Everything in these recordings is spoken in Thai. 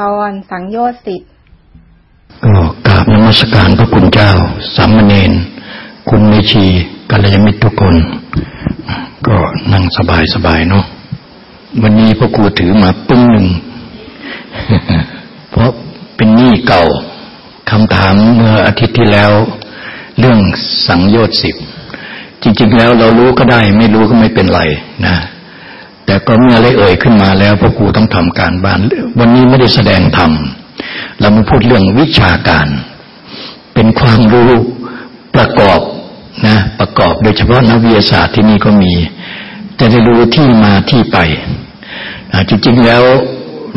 ตอนสังโยชน์สิบก็กราบนมัสการพระคุณเจ้าสามเณรคุณเมชีกัลยาณมิตรทุกคน ก็นั่งสบายสบายเนาะวันนี้พ่อครูถือมาปึ้งหนึ่ง เพราะเป็นหนี้เก่าคำถามเมื่ออาทิตย์ที่แล้ว เรื่องสังโยชน์สิบจริง ๆ แล้วเรารู้ก็ได้ ไม่รู้ก็ไม่เป็นไรนะ แต่ก็เมื่อเลยเอ่ยขึ้นมาแล้วพ่อครูต้องทำการบ้าน วันนี้ไม่ได้แสดงธรรมเรามาพูดเรื่องวิชาการ เป็นความรู้ประกอบนะประกอบโดยเฉพาะนักวิทยาศาสตร์ที่นี่ก็มีจะได้รู้ที่มาที่ไปจริงๆแล้ว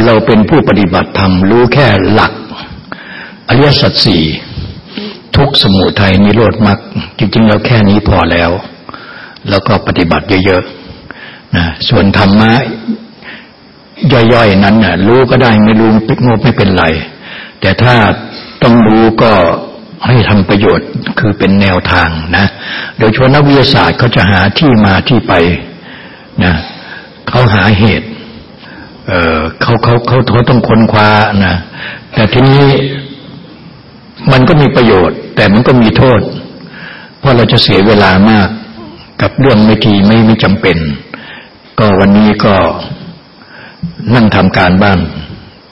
เราเป็นผู้ปฏิบัติธรรมรู้แค่หลัก อริยสัจสี่ทุกสมุทัยนิโรธมรรคจริงๆแล้วแค่นี้พอแล้ว แล้วก็ปฏิบัติเยอะๆ นะส่วนธรรมะย่อยๆนั้นนะรู้ก็ได้ไม่รู้ปิดงบไม่เป็นไร แต่ถ้าต้องรู้ก็ให้ทำประโยชน์คือเป็นแนวทางนะโดยเฉพาะนักวิทยาศาสตร์เขาจะหาที่มาที่ไปนะเขาหาเหตุเเขาเขาเขาเขาต้องค้นคว้านะแต่ทีนี้มันก็มีประโยชน์ แต่มันก็มีโทษ เพราะเราจะเสียเวลามากกับเรื่องไม่ทีไม่ไม่จำเป็น ก็วันนี้ก็นั่งทำการบ้าน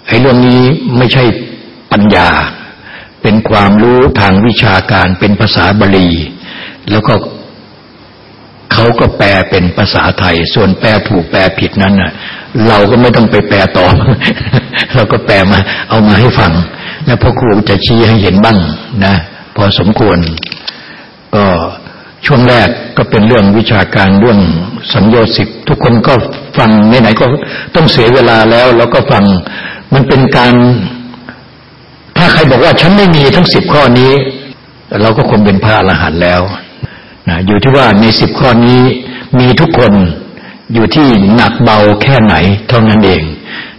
ไอ้เรื่องนี้ไม่ใช่ปัญญา เป็นความรู้ทางวิชาการเป็นภาษาบาลี แล้วก็เขาก็แปลเป็นภาษาไทย ส่วนแปลถูกแปลผิดนั้นน่ะ เราก็ไม่ต้องไปแปลต่อ เราก็แปลมา เอามาให้ฟัง แล้วพ่อครูจะชี้ให้เห็นบ้างนะ พอสมควร ก็ ช่วงแรกก็เป็นเรื่องวิชาการเรื่องสัญญาสิบทุกคนก็ฟังไหนๆก็ต้องเสียเวลาแล้ว แล้วก็ฟังมันเป็นการ ถ้าใครบอกว่าฉันไม่มีทั้งสิบข้อนี้ เราก็คงเป็นพระอรหันต์แล้วนะอยู่ที่ว่าในสิบข้อนี้มีทุกคนอยู่ที่หนักเบาแค่ไหนเท่านั้นเอง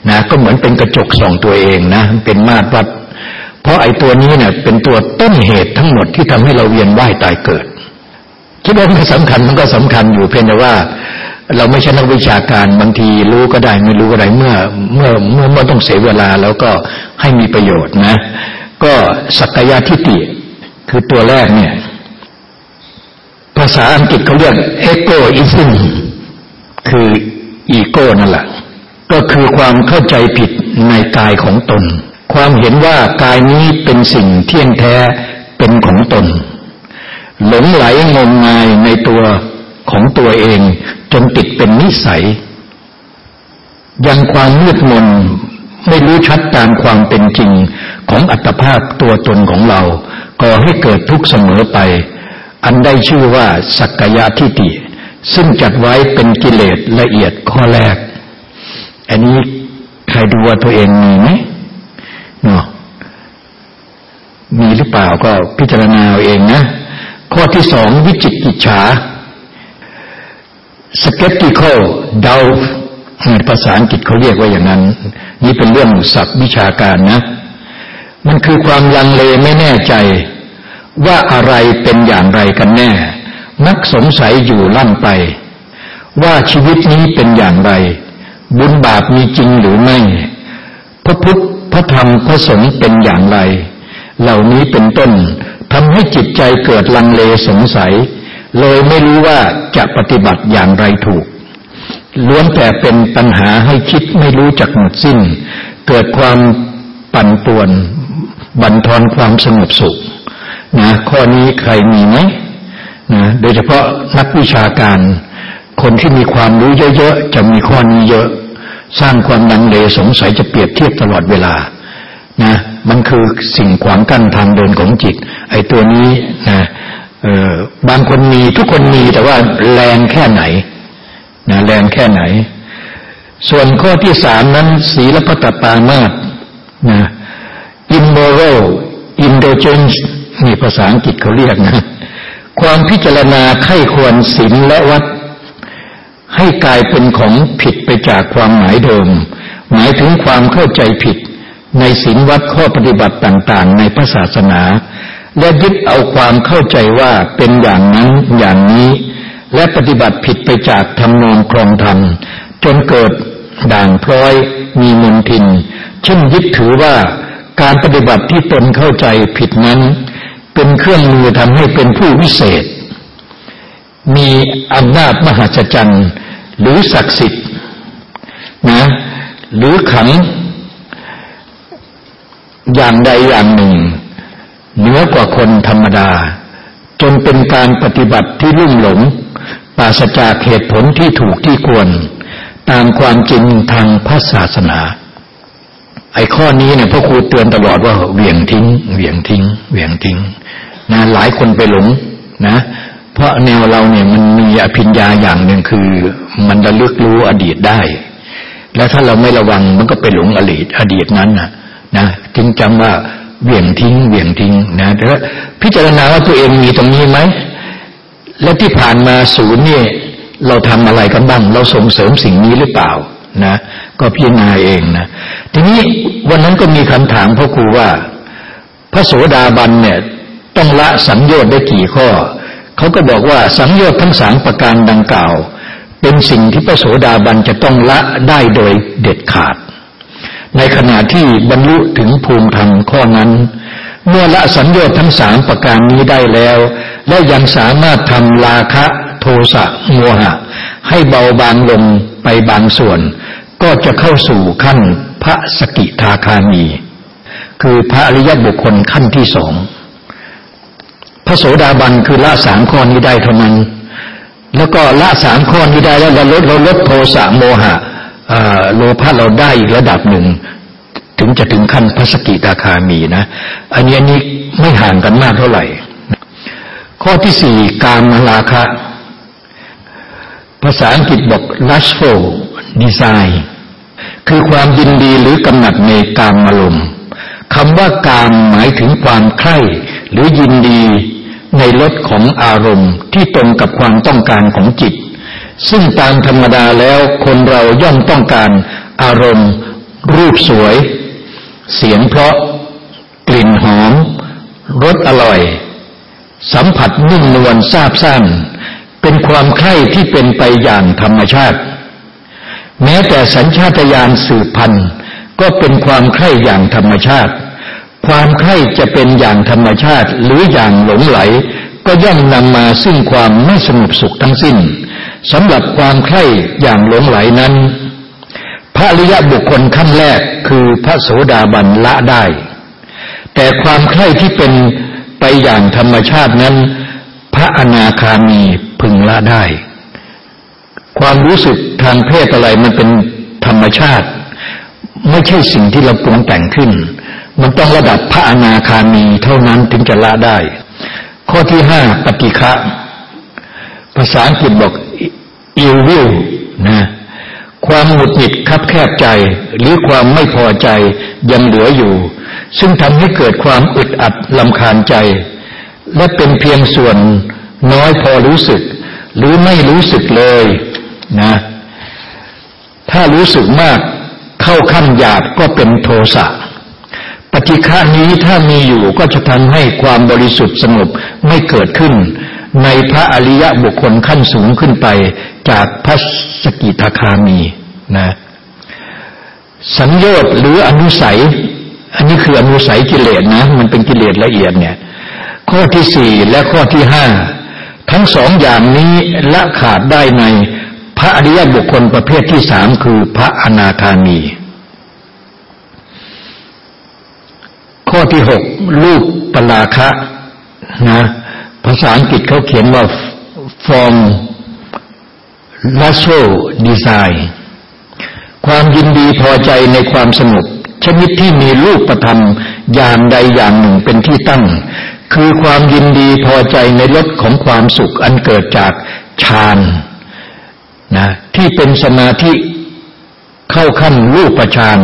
นะก็เหมือนเป็นกระจกส่องตัวเองนะเป็นมาตรวัด เพราะไอ้ตัวนี้เนี่ยเป็นตัวต้นเหตุทั้งหมดที่ทำให้เราเวียนว่ายตายเกิด คิดว่ามันสำคัญมันก็สำคัญอยู่เพียงแต่ว่า เราไม่ใช่นักวิชาการบางทีรู้ก็ได้ไม่รู้ก็ได้เมื่อ เมื่อเมื่อเมื่อต้องเสียเวลาแล้วก็ให้มีประโยชน์นะ ก็สักยะทิฏฐิคือตัวแรกเนี่ย ภาษาอังกฤษเขาเรียกเอโกอิซึมคืออีโก้นั่นแหละก็คือความเข้าใจผิดในกายของตน ความเห็นว่ากายนี้เป็นสิ่งเที่ยงแท้เป็นของตน หลงไหลงมงายในตัวของตัวเอง จนติดเป็นนิสัย ยังความมืดมนไม่รู้ชัดตามความเป็นจริงของอัตภาพตัวตนของเรา ก่อให้เกิดทุกข์เสมอไป อันได้ชื่อว่าสักกายทิฏฐิซึ่งจัดไว้เป็นกิเลสละเอียดข้อแรก อันนี้ใครดูว่าตัวเองมีไหมเนาะมีหรือเปล่าก็พิจารณาเอาเองนะ ข้อที่สองวิจิตกิจฉา skeptical doubt ภาษาอังกฤษเขาเรียกว่าอย่างนั้น นี่เป็นเรื่องศัพท์วิชาการนะ มันคือความลังเลไม่แน่ใจ ว่าอะไรเป็นอย่างไรกันแน่ มักสงสัยอยู่ลั่นไป ว่าชีวิตนี้เป็นอย่างไร บุญบาปมีจริงหรือไม่ พระพุทธพระธรรมพระสงฆ์เป็นอย่างไร เหล่านี้เป็นต้น ทำให้จิตใจเกิดลังเลสงสัย เลยไม่รู้ว่าจะปฏิบัติอย่างไรถูก ล้วนแต่เป็นปัญหาให้คิดไม่รู้จักหมดสิ้น เกิดความปั่นป่วน บั่นทอนความสงบสุขนะข้อนี้ใครมีไหมนะโดยเฉพาะนักวิชาการ คนที่มีความรู้เยอะๆจะมีข้อนี้เยอะ สร้างความลังเลสงสัยจะเปรียบเทียบตลอดเวลานะ มันคือสิ่งขวางกั้นทางเดินของจิต ไอ้ตัวนี้นะบางคนมีทุกคนมีแต่ว่าแรงแค่ไหนนะแรงแค่ไหน ส่วนข้อที่สามนั้น ศีลพัตปามาตนะ immoral indulgence นี่ภาษาอังกฤษเขาเรียกนะ ความพิจารณาไข้ควรศีลและวัด ให้กลายเป็นของผิดไปจากความหมายเดิม หมายถึงความเข้าใจผิด ในศีลวัดข้อปฏิบัติต่างๆ ในพระศาสนา และยึดเอาความเข้าใจว่าเป็นอย่างนั้นอย่างนี้ และปฏิบัติผิดไปจากธรรมนองครองธรรม จนเกิดด่างพร้อย มีมนทินเช่นยึดถือว่าการปฏิบัติที่ตนเข้าใจผิดนั้น เป็นเครื่องมือทำให้เป็นผู้วิเศษ มีอำนาจมหาจรรย์หรือศักดิ์สิทธิ์นะหรือขัง อย่างใดอย่างหนึ่ง เหนือกว่าคนธรรมดา จนเป็นการปฏิบัติที่ลุ่มหลงปราศจากเหตุผลที่ถูกที่ควร ตามความจริงทางพระศาสนา ไอ้ข้อนี้เนี่ยพ่อครูเตือนตลอดว่าเหวี่ยงทิ้ง เหวี่ยงทิ้ง เหวี่ยงทิ้งนะหลายคนไปหลงนะ เพราะแนวเราเนี่ยมันมีอภิญญาอย่างหนึ่งคือ มันระลึกรู้อดีตได้ แล้วถ้าเราไม่ระวังมันก็ไปหลงอดีต อดีตนั้นนะ นะจึงจำว่าเหวี่ยงทิ้งเหวี่ยงทิ้งนะแต่พิจารณาว่าตัวเองมีตรงนี้ไหมและที่ผ่านมาศูนย์นี่เราทำอะไรกันบ้าง เราส่งเสริมสิ่งนี้หรือเปล่านะ ก็พิจารณาเองนะ ทีนี้วันนั้นก็มีคำถามพ่อครูว่า พระโสดาบันเนี่ย ต้องละสังโยชน์ได้กี่ข้อเขาก็บอกว่าสังโยชน์ทั้งสามประการดังกล่าว เป็นสิ่งที่พระโสดาบันจะต้องละได้โดยเด็ดขาด ในขณะที่บรรลุถึงภูมิธรรมข้อนั้น เมื่อละสัญญาทั้งสามประการนี้ได้แล้ว และยังสามารถทำราคะโทสะโมหะ ให้เบาบางลงไปบางส่วน ก็จะเข้าสู่ขั้นพระสกิทาคามี คือพระอริยบุคคลขั้นที่สองพระโสดาบันคือละสามข้อนี้ได้เท่านั้น แล้วก็ละสามข้อนี้ได้แล้วเราลดเราลดโทสะโมหะ โลภะเราได้อีกระดับหนึ่ง ถึงจะถึงขั้นพระสกิตาคามีนะ อันนี้อันนี้ไม่ห่างกันมากเท่าไหร่ ข้อที่สี่การมราคะ ภาษาอังกฤษบอก lustful desire คือความยินดีหรือกำหนัดในกามอารมณ์คำว่ากามหมายถึงความใคร่หรือยินดีในรสของอารมณ์ที่ตรงกับความต้องการของจิต ซึ่งตามธรรมดาแล้วคนเราย่อมต้องการอารมณ์ รูปสวย เสียงเพราะ กลิ่นหอมรสอร่อย สัมผัสนุ่มนวลซาบซ่านเป็นความใคร่ที่เป็นไปอย่างธรรมชาติ แม้แต่สัญชาตญาณสืบพันธุ์ก็เป็นความใคร่อย่างธรรมชาติ ความใคร่จะเป็นอย่างธรรมชาติหรืออย่างหลงไหล ก็ย่อมนำมาซึ่งความไม่สงบสุขทั้งสิ้น สำหรับความใคร่อย่างหลงไหลนั้น พระริยะบุคคลขั้นแรกคือพระโสดาบันละได้ แต่ความใคร่ที่เป็นไปอย่างธรรมชาตินั้น พระอนาคามีพึงละได้ ความรู้สึกทางเพศอะไรมันเป็นธรรมชาติ ไม่ใช่สิ่งที่เราปรุงแต่งขึ้น มันต้องระดับพระอนาคามีเท่านั้นถึงจะละได้ ข้อที่ห้าปฏิฆะ ภาษาอังกฤษบอกอิววิวนะความหงุดหงิดคับแคบใจ หรือความไม่พอใจยังเหลืออยู่ ซึ่งทำให้เกิดความอึดอัดลำคาญใจ และเป็นเพียงส่วนน้อยพอรู้สึก หรือไม่รู้สึกเลยนะถ้ารู้สึกมากเข้าขั้นหยาบก็เป็นโทสะปฏิฆานี้ถ้ามีอยู่ก็จะทำให้ความบริสุทธิ์สงบไม่เกิดขึ้น ในพระอริยะบุคคลขั้นสูงขึ้นไปจากพระสกิทาคามีนะสัญญาหรืออนุสัย อันนี้คืออนุสัยกิเลสนะ มันเป็นกิเลสละเอียดเนี่ย ข้อที่สี่และข้อที่ห้าทั้งสองอย่างนี้ละขาดได้ในพระอริยบุคคลประเภทที่สามคือพระอนาคามี ข้อที่หกรูปปราคะนะ ภาษาอังกฤษเขาเขียนว่า form natural design ความยินดีพอใจในความสงบชนิดที่มีรูปประธรรมอย่างใดอย่างหนึ่งเป็นที่ตั้ง คือความยินดีพอใจในรสของความสุขอันเกิดจากฌานนะที่เป็นสมาธิเข้าขั้นรูปฌาน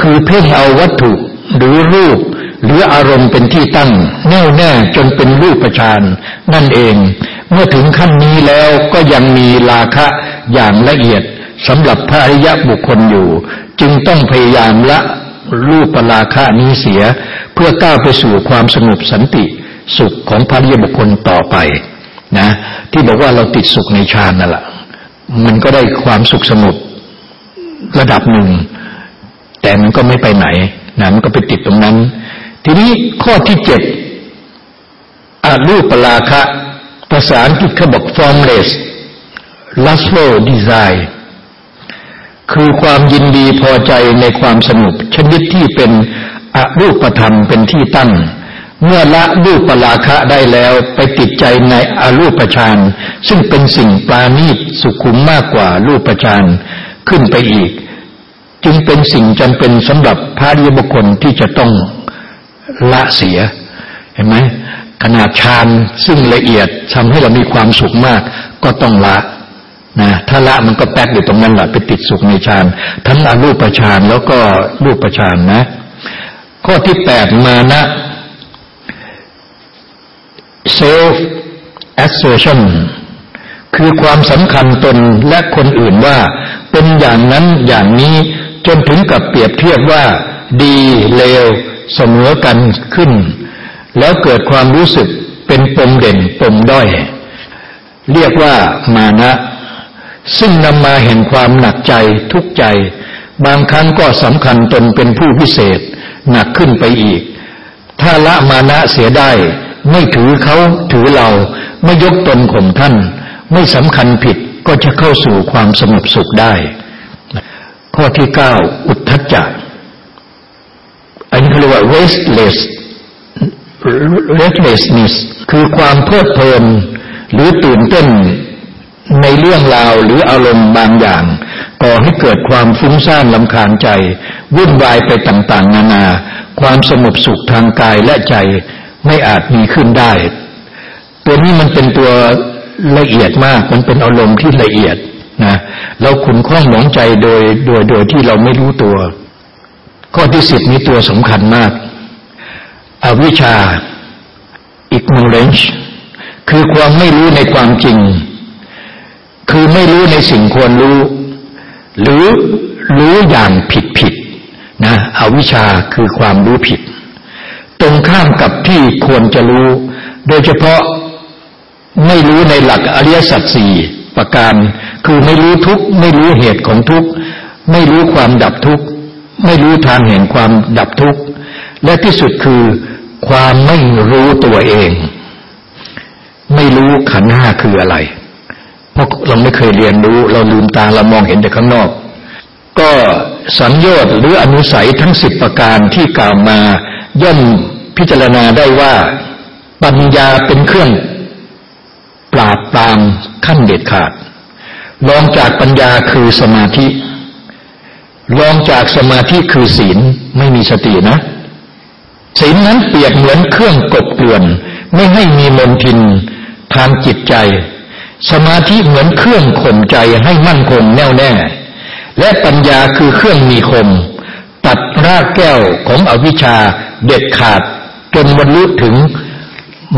คือเพ่งเอาวัตถุหรือรูป หรืออารมณ์เป็นที่ตั้ง แน่วแน่จนเป็นรูปฌานนั่นเอง เมื่อถึงขั้นนี้แล้วก็ยังมีราคะอย่างละเอียดสำหรับพระอริยะบุคคลอยู่ จึงต้องพยายามละรูปราคะนี้เสีย เพื่อก้าวไปสู่ความสงบสันติสุขของพระอริยบุคคลต่อไปนะ ที่บอกว่าเราติดสุขในฌานนั่นแหละมันก็ได้ความสุขสงบระดับหนึ่ง แต่มันก็ไม่ไปไหนนะมันก็ไปติดตรงนั้น ทีนี้ข้อที่เจ็ดอารูปราคะภาษาอังกฤษเขาบอก formless lustful desire คือความยินดีพอใจในความสนุก ชนิดที่เป็นอรูปธรรมเป็นที่ตั้ง เมื่อละรูปปราคะได้แล้วไปติดใจในอรูปฌานซึ่งเป็นสิ่งปราณีตสุขุมมากกว่ารูปฌานขึ้นไปอีก จึงเป็นสิ่งจำเป็นสำหรับพระริยบุคคลที่จะต้อง ละเสีย เห็นไหมขนาดฌานซึ่งละเอียดทำให้เรามีความสุขมาก ก็ต้องละนะถ้าละมันก็แป๊กอยู่ตรงนั้นแหละไปติดสุขในฌานทั้งอรูปฌานแล้วก็รูปฌานนะ ข้อที่แปดมานะ self assertion คือความสำคัญตนและคนอื่นว่า เป็นอย่างนั้นอย่างนี้จนถึงกับเปรียบเทียบว่า ดีเลว เสมอกันขึ้น แล้วเกิดความรู้สึกเป็นปมเด่นปมด้อย เรียกว่ามานะ ซึ่งนำมาแห่งความหนักใจทุกใจ บางครั้งก็สำคัญตนเป็นผู้พิเศษ หนักขึ้นไปอีก ถ้าละมานะเสียได้ ไม่ถือเขาถือเราไม่ยกตนข่มท่าน ไม่สำคัญผิดก็จะเข้าสู่ความสงบสุขได้ ข้อที่เก้าอุทธัจจะอันนี้ เขาเรียกว่า restless restlessness คือความเพลิดเพลิน หรือตื่นเต้นในเรื่องราวหรืออารมณ์บางอย่าง ก่อให้เกิดความฟุ้งซ่านลำคาญใจ วุ่นวายไปต่างๆ นานา ความสงบสุขทางกายและใจไม่อาจมีขึ้นได้ ตัวนี้มันเป็นตัวละเอียดมาก มันเป็นอารมณ์ที่ละเอียดนะเราขุนข้องหมองใจโดยโดยโดยที่เราไม่รู้ตัว ข้อที่สิบนี้ตัวสำคัญมากอวิชชา ignorance คือความไม่รู้ในความจริง คือไม่รู้ในสิ่งควรรู้ หรือรู้อย่างผิดผิดนะอวิชชาคือความรู้ผิด ตรงข้ามกับที่ควรจะรู้ โดยเฉพาะไม่รู้ในหลักอริยสัจสี่ประการ คือไม่รู้ทุกไม่รู้เหตุของทุกไม่รู้ความดับทุก ไม่รู้ทางแห่งความดับทุกข์ และที่สุดคือความไม่รู้ตัวเอง ไม่รู้ขันห้าคืออะไร เพราะเราไม่เคยเรียนรู้เราลืมตาเรามองเห็นแต่ข้างนอก ก็สัญญาหรืออนุสัยทั้งสิบประการที่กล่าวมาย่อมพิจารณาได้ว่าปัญญาเป็นเครื่องปราบปรามขั้นเด็ดขาดรองจากปัญญาคือสมาธิ รองจากสมาธิคือศีลไม่มีสตินะศีลนั้นเปรียบเหมือนเครื่องกบเกลื่อน ไม่ให้มีมนทินทางจิตใจ สมาธิเหมือนเครื่องข่มใจให้มั่นคงแน่วแน่ และปัญญาคือเครื่องมีคม ตัดรากแก้วของอวิชชาเด็ดขาดจนบรรลุถึง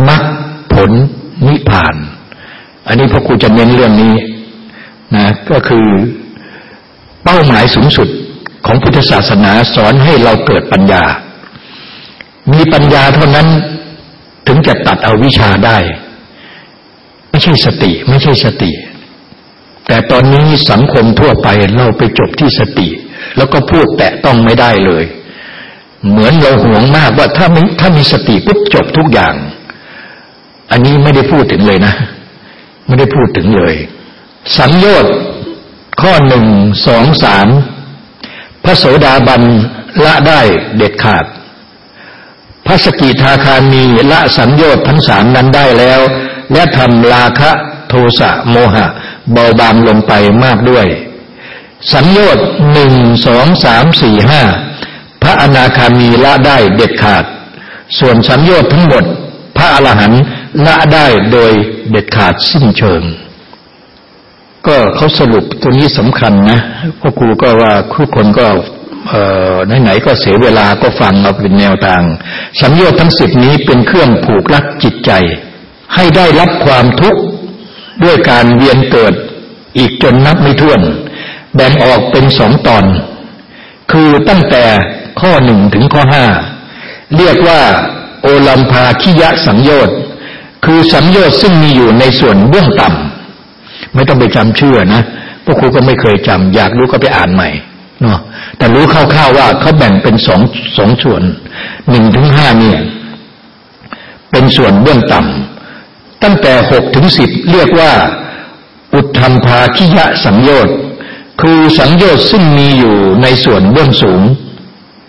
มรรคผลนิพพาน อันนี้พระครูจะเน้นเรื่องนี้นะก็คือเป้าหมายสูงสุด ของพุทธศาสนาสอนให้เราเกิดปัญญา มีปัญญาเท่านั้นถึงจะตัดเอาวิชชาได้ ไม่ใช่สติไม่ใช่สติ แต่ตอนนี้สังคมทั่วไปเราไปจบที่สติ แล้วก็พูดแตะต้องไม่ได้เลย เหมือนเราห่วงมากว่าถ้ามีถ้ามีสติปุ๊บจบทุกอย่าง อันนี้ไม่ได้พูดถึงเลยนะ ไม่ได้พูดถึงเลย สังโยชน์ข้อหนึ่งสองสาม พระโสดาบันละได้เด็ดขาด พระสกิทาคามีละสังโยชน์ทั้งสามนั้นได้แล้ว และทำราคะโทสะโมหะ เบาบางลงไปมากด้วย สัญญชน์หนึ่งสองสามสี่ห้าพระอนาคามีละได้เด็ดขาด ส่วนสัญญชน์ทั้งหมด พระอรหันต์ละได้โดยเด็ดขาดสิ้นเชิง ก็เขาสรุปตัวนี้สำคัญนะพวกครูก็ว่าทุกคนก็ไหนๆก็เสียเวลาก็ฟังเอาเป็นแนวทาง สัญญชน์ทั้งสิบนี้เป็นเครื่องผูกรักจิตใจ ให้ได้รับความทุกข์ด้วยการเวียนเกิดอีกจนนับไม่ถ้วน แบ่งออกเป็นสองตอน คือตั้งแต่ข้อหนึ่งถึงข้อห้าเรียกว่า โอลัมพาคิยะสังโยชน์คือสังโยชน์ซึ่งมีอยู่ในส่วนเบื้องต่ำ ไม่ต้องไปจำชื่อนะพวกครูก็ไม่เคยจำอยากรู้ก็ไปอ่านใหม่เนาะแต่รู้คร่าวๆว่าเขาแบ่งเป็นสองสองส่วนหนึ่งถึงห้าเนี่ย เป็นส่วนเบื้องต่ำตั้งแต่หกถึงสิบเรียกว่า อุทธรรมภาคิยะสังโยชน์คือสังโยชน์ซึ่งมีอยู่ในส่วนเบื้องสูง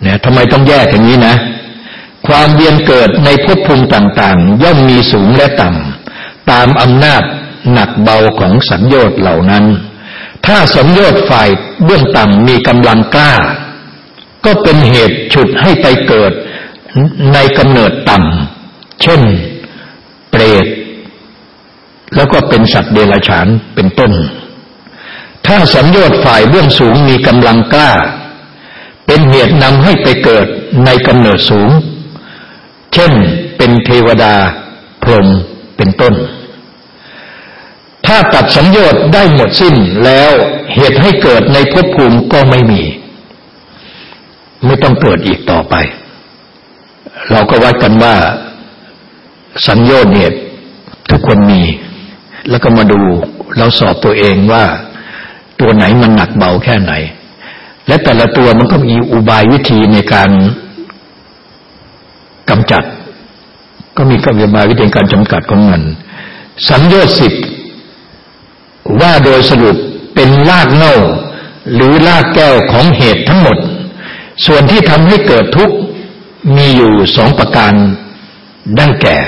เนี่ยทำไมต้องแยกอย่างนี้นะ ความเวียนเกิดในภพภูมิต่างๆ ย่อมมีสูงและต่ำตามอำนาจ หนักเบาของสัญญชน์เหล่านั้น ถ้าสัญญชน์ฝ่ายเบื้องต่ำมีกำลังกล้า ก็เป็นเหตุฉุดให้ไปเกิดในกำเนิดต่ำเช่น เปรตแล้วก็เป็นสัตว์เดรัจฉานเป็นต้น ถ้าสัญญชน์ฝ่ายเบื้องสูงมีกำลังกล้า เป็นเหตุนำให้ไปเกิดในกำเนิดสูง เช่น เป็นเทวดาพรหมเป็นต้น ถ้าตัดสัญญาได้หมดสิ้นแล้วเหตุให้เกิดในภพภูมิก็ไม่มี ไม่ต้องเกิดอีกต่อไป เราก็วัดกันว่าสัญญาเนี่ยทุกคนมี แล้วก็มาดูเราสอบตัวเองว่า ตัวไหนมันหนักเบาแค่ไหน และแต่ละตัวมันก็มีอุบายวิธีในการกำจัด ก็มีกำบายวิธีการจำกัดของมันสัญญาสิบ ว่าโดยสรุปเป็นรากเง่าหรือรากแก้วของเหตุทั้งหมด ส่วนที่ทำให้เกิดทุกข์มีอยู่สองประการได้แก่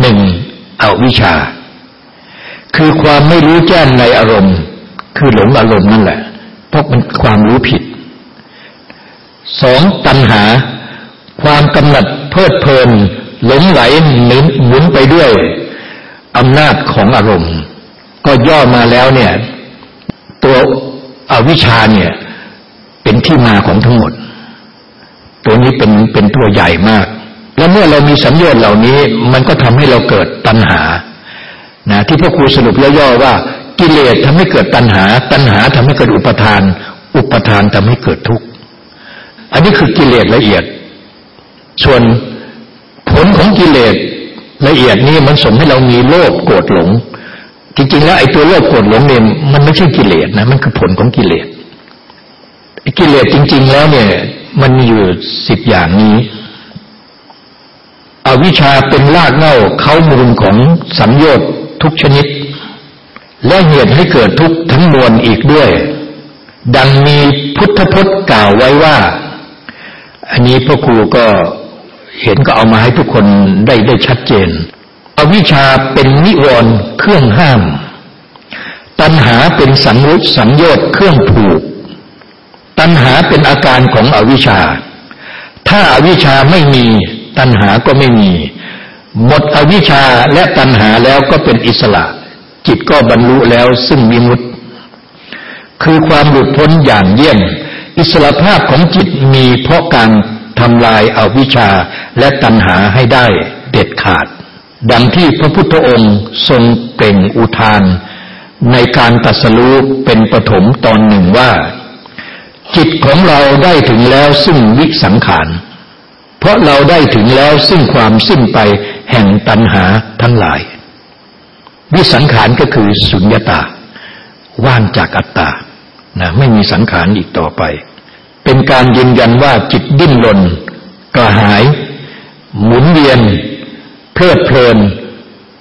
หนึ่งเอาวิชา คือความไม่รู้แจ้งในอารมณ์ คือหลงอารมณ์นั่นแหละ เพราะมันความรู้ผิดสองตัณหา ความกำหนัดเพลิดเพลินหลงไหลหมุนไปด้วยอำนาจของอารมณ์ ก็ย่อมาแล้วเนี่ย ตัวอวิชาเนี่ย เป็นที่มาของทั้งหมด ตัวนี้เป็นเป็นตัวใหญ่มาก แล้วเมื่อเรามีสัญญาณเหล่านี้ มันก็ทำให้เราเกิดตัณหานะที่พ่อครูสรุปย่อๆว่า กิเลสทำให้เกิดตัณหา ตัณหาทำให้เกิดอุปทาน อุปทานทำให้เกิดทุกข์อันนี้คือกิเลสละเอียด ส่วนผลของกิเลสละเอียดนี้มันส่งให้เรามีโลภโกรธหลง จริงๆแล้วไอ้ตัวโลภโกรธหลงเนี่ยมันไม่ใช่กิเลสนะมันคือผลของกิเลสกิเลสจริง ๆ แล้วเนี่ย มันมีอยู่สิบอย่างนี้อวิชชาเป็นรากเหง้าเข้ามูลของสัมโยชน์ทุกชนิด และเหตุให้เกิดทุกทั้งมวลอีกด้วย ดังมีพุทธพจน์กล่าวไว้ว่า อันนี้พ่อครูก็เห็นก็เอามาให้ทุกคนได้ได้ชัดเจน อวิชชาเป็นนิวรณ์เครื่องห้าม ตัณหาเป็นสังรุตสังโยชน์เครื่องผูก ตัณหาเป็นอาการของอวิชชา ถ้าอาวิชชาไม่มีตัณหาก็ไม่มี หมดอวิชชาและตัณหาแล้วก็เป็นอิสระ จิตก็บรรลุแล้วซึ่งวิมุตติคือความหลุดพ้นอย่างเยี่ยม อิสระภาพของจิตมีเพราะการทำลายอาวิชชาและตัณหาให้ได้เด็ดขาด ดังที่พระพุทธองค์ทรงเปล่งอุทาน ในการตัดสรู้เป็นปฐมตอนหนึ่งว่า จิตของเราได้ถึงแล้วซึ่งวิสังขาร เพราะเราได้ถึงแล้วซึ่งความสิ้นไปแห่งตัณหาทั้งหลาย วิสังขารก็คือสุญญตา ว่างจากอัตตานะไม่มีสังขารอีกต่อไป เป็นการยืนยันว่าจิตดิ้นรนกระหาย หมุนเวียน เพลิดเพลิน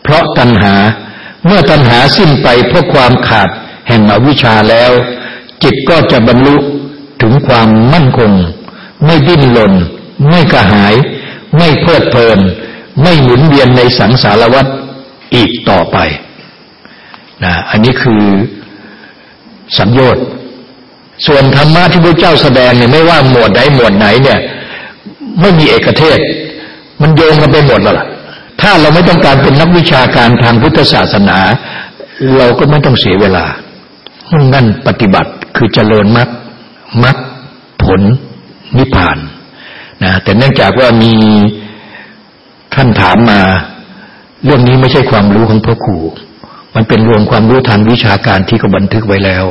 เพราะตัณหา เมื่อตัณหาสิ้นไปเพราะความขาดแห่งอวิชชาแล้ว จิตก็จะบรรลุถึงความมั่นคง ไม่ดิ้นรนไม่กระหาย ไม่เพลิดเพลิน ไม่หมุนเวียนในสังสารวัฏอีกต่อไปนะอันนี้คือสัญญน์ส่วนธรรมะที่พระเจ้าแสดงเนี่ยไม่ว่าหมวดใดหมวดไหนเนี่ย ไม่มีเอกเทศ มันโยงกันไปหมดแล้วล่ะ ถ้าเราไม่ต้องการเป็นนักวิชาการทางพุทธศาสนา เราก็ไม่ต้องเสียเวลามุ่งนั่นปฏิบัติคือเจริญมรรคมรรคผลนิพพานนะแต่เนื่องจากว่ามีท่านถามมา เรื่องนี้ไม่ใช่ความรู้ของพระครูมันเป็นรวมความรู้ทางวิชาการที่ก็บันทึกไว้แล้ว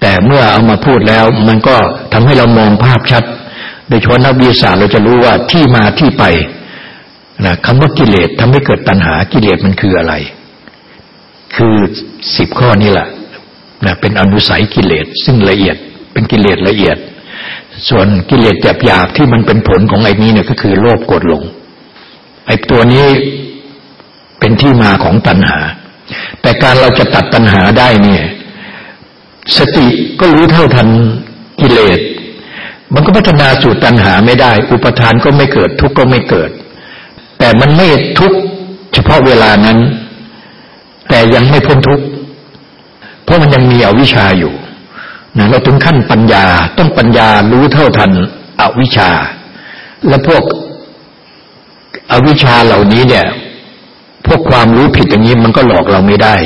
แต่เมื่อเอามาพูดแล้ว มันก็ทำให้เรามองภาพชัด โดยเฉพาะนักวิทยาศาสตร์เราจะรู้ว่าที่มาที่ไป นะคำว่ากิเลสทำให้เกิดตัณหากิเลสมันคืออะไร คือสิบข้อนี้แหละนะเป็นอนุสัยกิเลสซึ่งละเอียดเป็นกิเลสละเอียด ส่วนกิเลสแหยาบที่มันเป็นผลของไอ้นี้เนี่ยก็คือโลภโกรธหลงไอ้ตัวนี้เป็นที่มาของตัณหา แต่การเราจะตัดตัณหาได้เนี่ย สติก็รู้เท่าทันกิเลสมันก็พัฒนาสู่ตัณหาไม่ได้ อุปทานก็ไม่เกิด ทุกข์ก็ไม่เกิด แต่มันไม่ทุกเฉพาะเวลานั้น แต่ยังไม่พ้นทุกเพราะมันยังมีอวิชชาอยู่นะเราถึงขั้นปัญญาต้องปัญญารู้เท่าทันอวิชชา และพวกอวิชชาเหล่านี้เนี่ย พวกความรู้ผิดอย่างนี้มันก็หลอกเราไม่ได้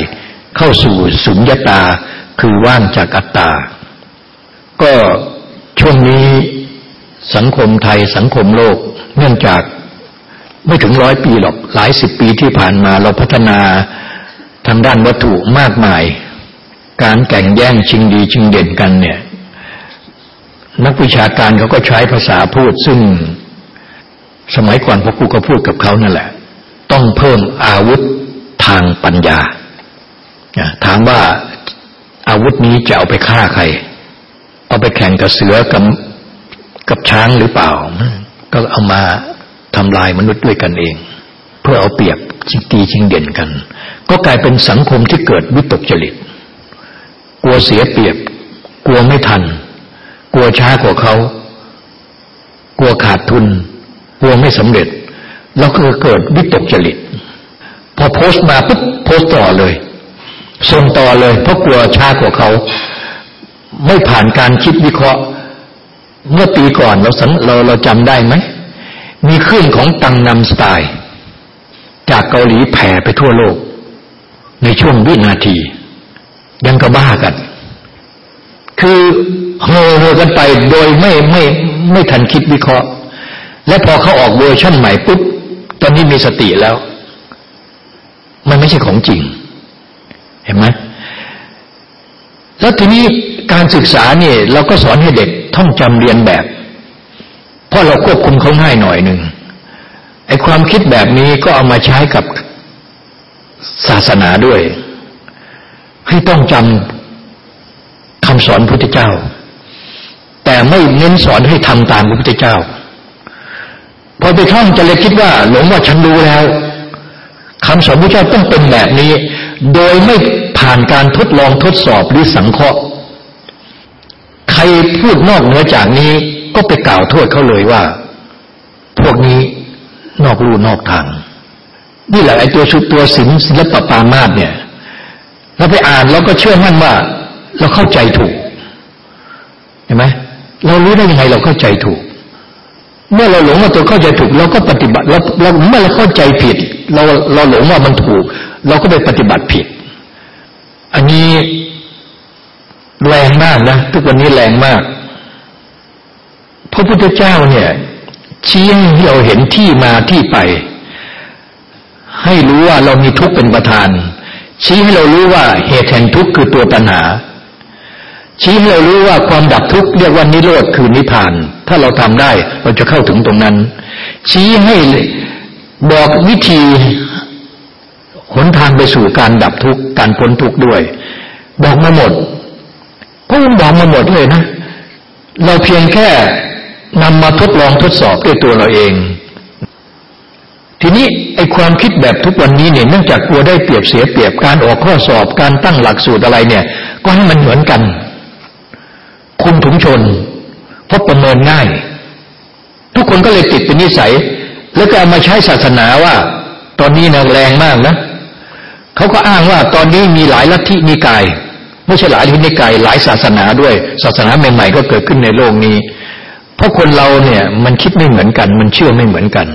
เข้าสู่สุญญตาคือว่างจากอัตตา ก็ช่วงนี้สังคมไทยสังคมโลก เนื่องจาก ไม่ถึงร้อยปีหรอก หลายสิบปีที่ผ่านมาเราพัฒนาทางด้านวัตถุมากมาย การแข่งแย่งชิงดีชิงเด่นกันเนี่ย นักวิชาการเขาก็ใช้ภาษาพูดซึ่งสมัยก่อนพ่อครูก็พูดกับเขานั่นแหละ ต้องเพิ่มอาวุธทางปัญญา ถามว่าอาวุธนี้จะเอาไปฆ่าใคร เอาไปแข่งกับเสือกับกับช้างหรือเปล่า ก็เอามา ทำลายมนุษย์ด้วยกันเอง เพื่อเอาเปรียบชิงตีชิงเด่นกัน ก็กลายเป็นสังคมที่เกิดวิตกจริต กลัวเสียเปรียบ กลัวไม่ทัน กลัวช้ากว่าเขา กลัวขาดทุน กลัวไม่สำเร็จ แล้วก็เกิดวิตกจริต พอโพสต์มาปุ๊บโพสต์ต่อเลยส่งต่อเลยเพราะกลัวช้ากว่าเขา ไม่ผ่านการคิดวิเคราะห์ เมื่อปีก่อนเราสังเราเราจำได้ไหม มีคลื่นของตังนำสไตล์ จากเกาหลีแผ่ไปทั่วโลก ในช่วงวินาที ยังกระบ้ากัน คือโห่โหกันไปโดยไม่ไม่ไม่ทันคิดวิเคราะห์ และพอเขาออกเวอร์ชั่นใหม่ปุ๊บ ตอนนี้มีสติแล้ว มันไม่ใช่ของจริง เห็นไหมแล้วทีนี้การศึกษาเนี่ยเราก็สอนให้เด็กท่องจำเรียนแบบ เพราะเราควบคุมเขาง่ายหน่อยหนึ่งไอ้ความคิดแบบนี้ก็เอามาใช้กับศาสนาด้วย ให้ต้องจำคำสอนพระพุทธเจ้า แต่ไม่เน้นสอนให้ทำตามพระพุทธเจ้าพอไปท่องจะเลยคิดว่า หลงว่าฉันรู้แล้วคำสอนพระเจ้าต้องเป็นแบบนี้ โดยไม่ผ่านการทดลองทดสอบหรือสังเคราะห์ ใครพูดนอกเหนือจากนี้ ก็ไปกล่าวโทษเขาเลยว่า พวกนี้นอกลู่นอกทาง นี่แหละไอ้ตัวชุดตัวศิลศิลปปามาตเนี่ยเราไปอ่านเราก็เชื่อมั่นว่า เราเข้าใจถูกเห็นไหมเรารู้ได้ยังไงเราเข้าใจถูก เมื่อเราหลงว่าตัวเข้าใจถูก เราก็ปฏิบัติเราเราเมื่อเราเข้าใจผิด เราเราหลงว่ามันถูก เราก็ไปปฏิบัติผิด อันนี้แรงมากนะทุกวันนี้แรงมาก พระพุทธเจ้าเนี่ยชี้ให้เราเห็นที่มาที่ไป ให้รู้ว่าเรามีทุกข์เป็นประธาน ชี้ให้เรารู้ว่าเหตุแห่งทุกข์คือตัวตัณหา ชี้ให้เรารู้ว่าความดับทุกข์เรียกว่านิโรธคือนิพพาน ถ้าเราทำได้เราจะเข้าถึงตรงนั้น ชี้ให้บอกวิธีหนทางไปสู่การดับทุกข์การพ้นทุกข์ด้วย บอกมาหมดก็มันบอกมาหมดเลยนะ เราเพียงแค่ นำมาทดลองทดสอบด้วยตัวเราเอง ทีนี้ไอ้ความคิดแบบทุกวันนี้เนี่ยเนื่องจากกลัวได้เปรียบเสียเปรียบการออกข้อสอบการตั้งหลักสูตรอะไรเนี่ย ก็ให้มันเหมือนกัน คุมถุงชน เพราะประเมินง่าย ทุกคนก็เลยติดเป็นนิสัย แล้วก็เอามาใช้ศาสนาว่า ตอนนี้นะแรงมากนะเขาก็อ้างว่าตอนนี้มีหลายลัทธินิกายไม่ใช่หลายลัทธินิกายหลายศาสนาด้วย ศาสนาใหม่ๆก็เกิดขึ้นในโลกนี้ ราะคนเราเนี่ย มันคิดไม่เหมือนกัน มันเชื่อไม่เหมือนกัน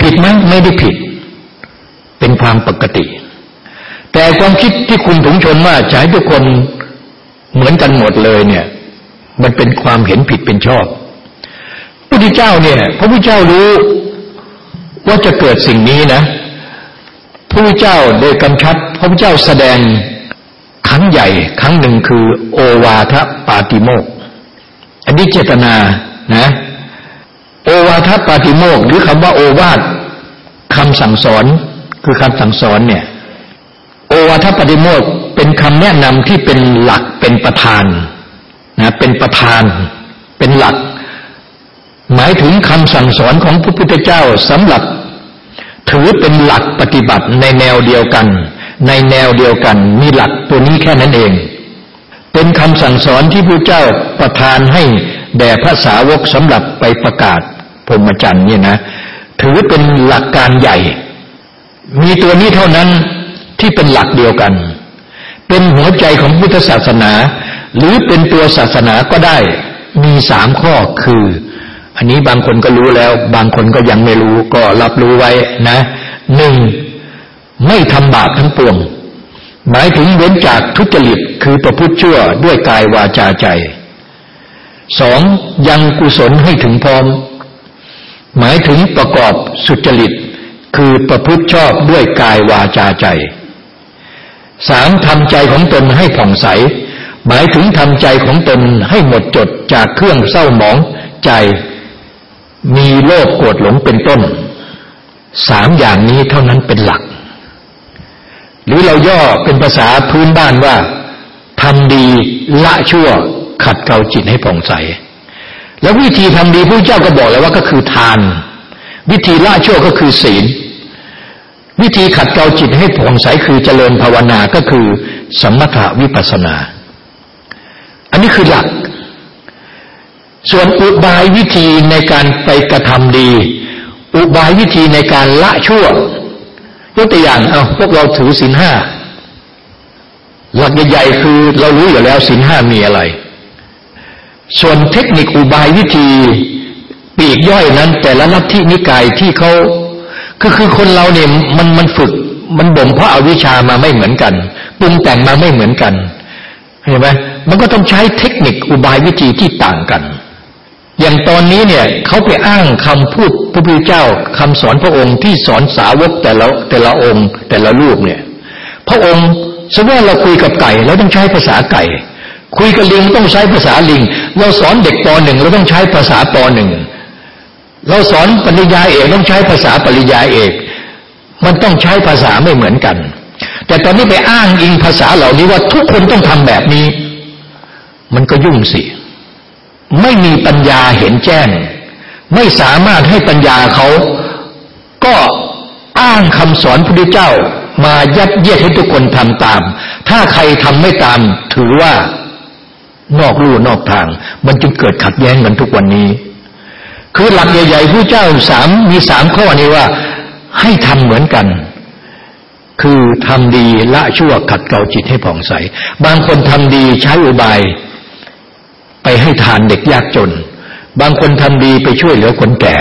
ผิดไหมไม่ได้ผิด เป็นความปกติ แต่ความคิดที่คุณถุงชนว่าให้ทุกคนเหมือนกันหมดเลยเนี่ย มันเป็นความเห็นผิดเป็นชอบพระพุทธเจ้าเนี่ย พระพุทธเจ้ารู้ว่าจะเกิดสิ่งนี้นะพระพุทธเจ้าโดยกำชับพระพุทธเจ้าแสดงครั้งใหญ่ครั้งหนึ่งคือ โอวาทปาติโมกอันนี้เจตนา นะโอวาทปาติโมกหรือคำว่าโอวาทคำสั่งสอนคือคำสั่งสอนเนี่ย โอวาทปาติโมกเป็นคำแนะนำที่เป็นหลักเป็นประธานนะเป็นประธานเป็นหลัก หมายถึงคำสั่งสอนของพระพุทธเจ้าสำหรับ ถือเป็นหลักปฏิบัติในแนวเดียวกัน ในแนวเดียวกัน มีหลักตัวนี้แค่นั้นเอง เป็นคำสั่งสอนที่พระเจ้าประทานให้ แด่พระสาวกสำหรับไปประกาศพรหมจรรย์เนี่ยนะ ถือเป็นหลักการใหญ่ มีตัวนี้เท่านั้นที่เป็นหลักเดียวกัน เป็นหัวใจของพุทธศาสนา หรือเป็นตัวศาสนาก็ได้ มีสามข้อคือ อันนี้บางคนก็รู้แล้ว บางคนก็ยังไม่รู้ก็รับรู้ไว้นะหนึ่งไม่ทำบาปทั้งปวง หมายถึงเว้นจากทุจริตคือประพฤติชั่วด้วยกายวาจาใจ สองยังกุศลให้ถึงพร้อม หมายถึงประกอบสุจริต คือประพฤติชอบด้วยกายวาจาใจสามทำใจของตนให้ผ่องใส หมายถึงทำใจของตนให้หมดจดจากเครื่องเศร้าหมองใจ มีโลภโกรธหลงเป็นต้น สามอย่างนี้เท่านั้นเป็นหลัก หรือเราย่อเป็นภาษาพื้นบ้านว่าทำดีละชั่ว ขัดเกลาจิตให้ผ่องใส แล้ววิธีทำดีพระเจ้าก็บอกแล้วว่าก็คือทาน วิธีละชั่วก็คือศีล วิธีขัดเกลาจิตให้ผ่องใสคือเจริญภาวนาก็คือสมถะวิปัสนา อันนี้คือหลัก ส่วนอุบายวิธีในการไปกระทำดี อุบายวิธีในการละชั่วยกตัวอย่างเอาพวกเราถือศีลห้าหลักใหญ่ๆคือเรารู้อยู่แล้วศีลห้ามีอะไร ส่วนเทคนิคอุบายวิธีปีกย่อยนั้น แต่ละลัทธินิกายที่เขาก็คือคนเราเนี่ยมันมันฝึกมันบ่มเพราะอาวิชามาไม่เหมือนกันปรุงแต่งมาไม่เหมือนกันเห็นไหมมันก็ต้องใช้เทคนิคอุบายวิธีที่ต่างกัน อย่างตอนนี้เนี่ยเขาไปอ้างคำพูดพระพุทธเจ้าคำสอนพระองค์ที่สอนสาวกแต่ละแต่ละองค์แต่ละรูปเนี่ย พระองค์สมมติว่าเราคุยกับไก่เราต้องใช้ภาษาไก่ คุยกับลิงต้องใช้ภาษาลิง เราสอนเด็กปหนึ่งเราต้องใช้ภาษาปหนึ่งเราสอนปริญญาเอกต้องใช้ภาษาปริญญาเอก มันต้องใช้ภาษาไม่เหมือนกัน แต่ตอนนี้ไปอ้างอิงภาษาเหล่านี้ว่าทุกคนต้องทำแบบนี้ มันก็ยุ่งสิ ไม่มีปัญญาเห็นแจ้ง ไม่สามารถให้ปัญญาเขา ก็อ้างคำสอนพระพุทธเจ้ามายัดเยียดให้ทุกคนทำตาม ถ้าใครทำไม่ตาม ถือว่า นอกลู่นอกทาง มันจึงเกิดขัดแย้งกันทุกวันนี้ คือหลักใหญ่ๆผู้เจ้าสามมีสามข้อนี้ว่าให้ทำเหมือนกัน คือทำดีละชั่วขัดเกลาจิตให้ผ่องใส บางคนทำดีใช้อุบาย ไปให้ทานเด็กยากจน บางคนทำดีไปช่วยเหลือคนแก่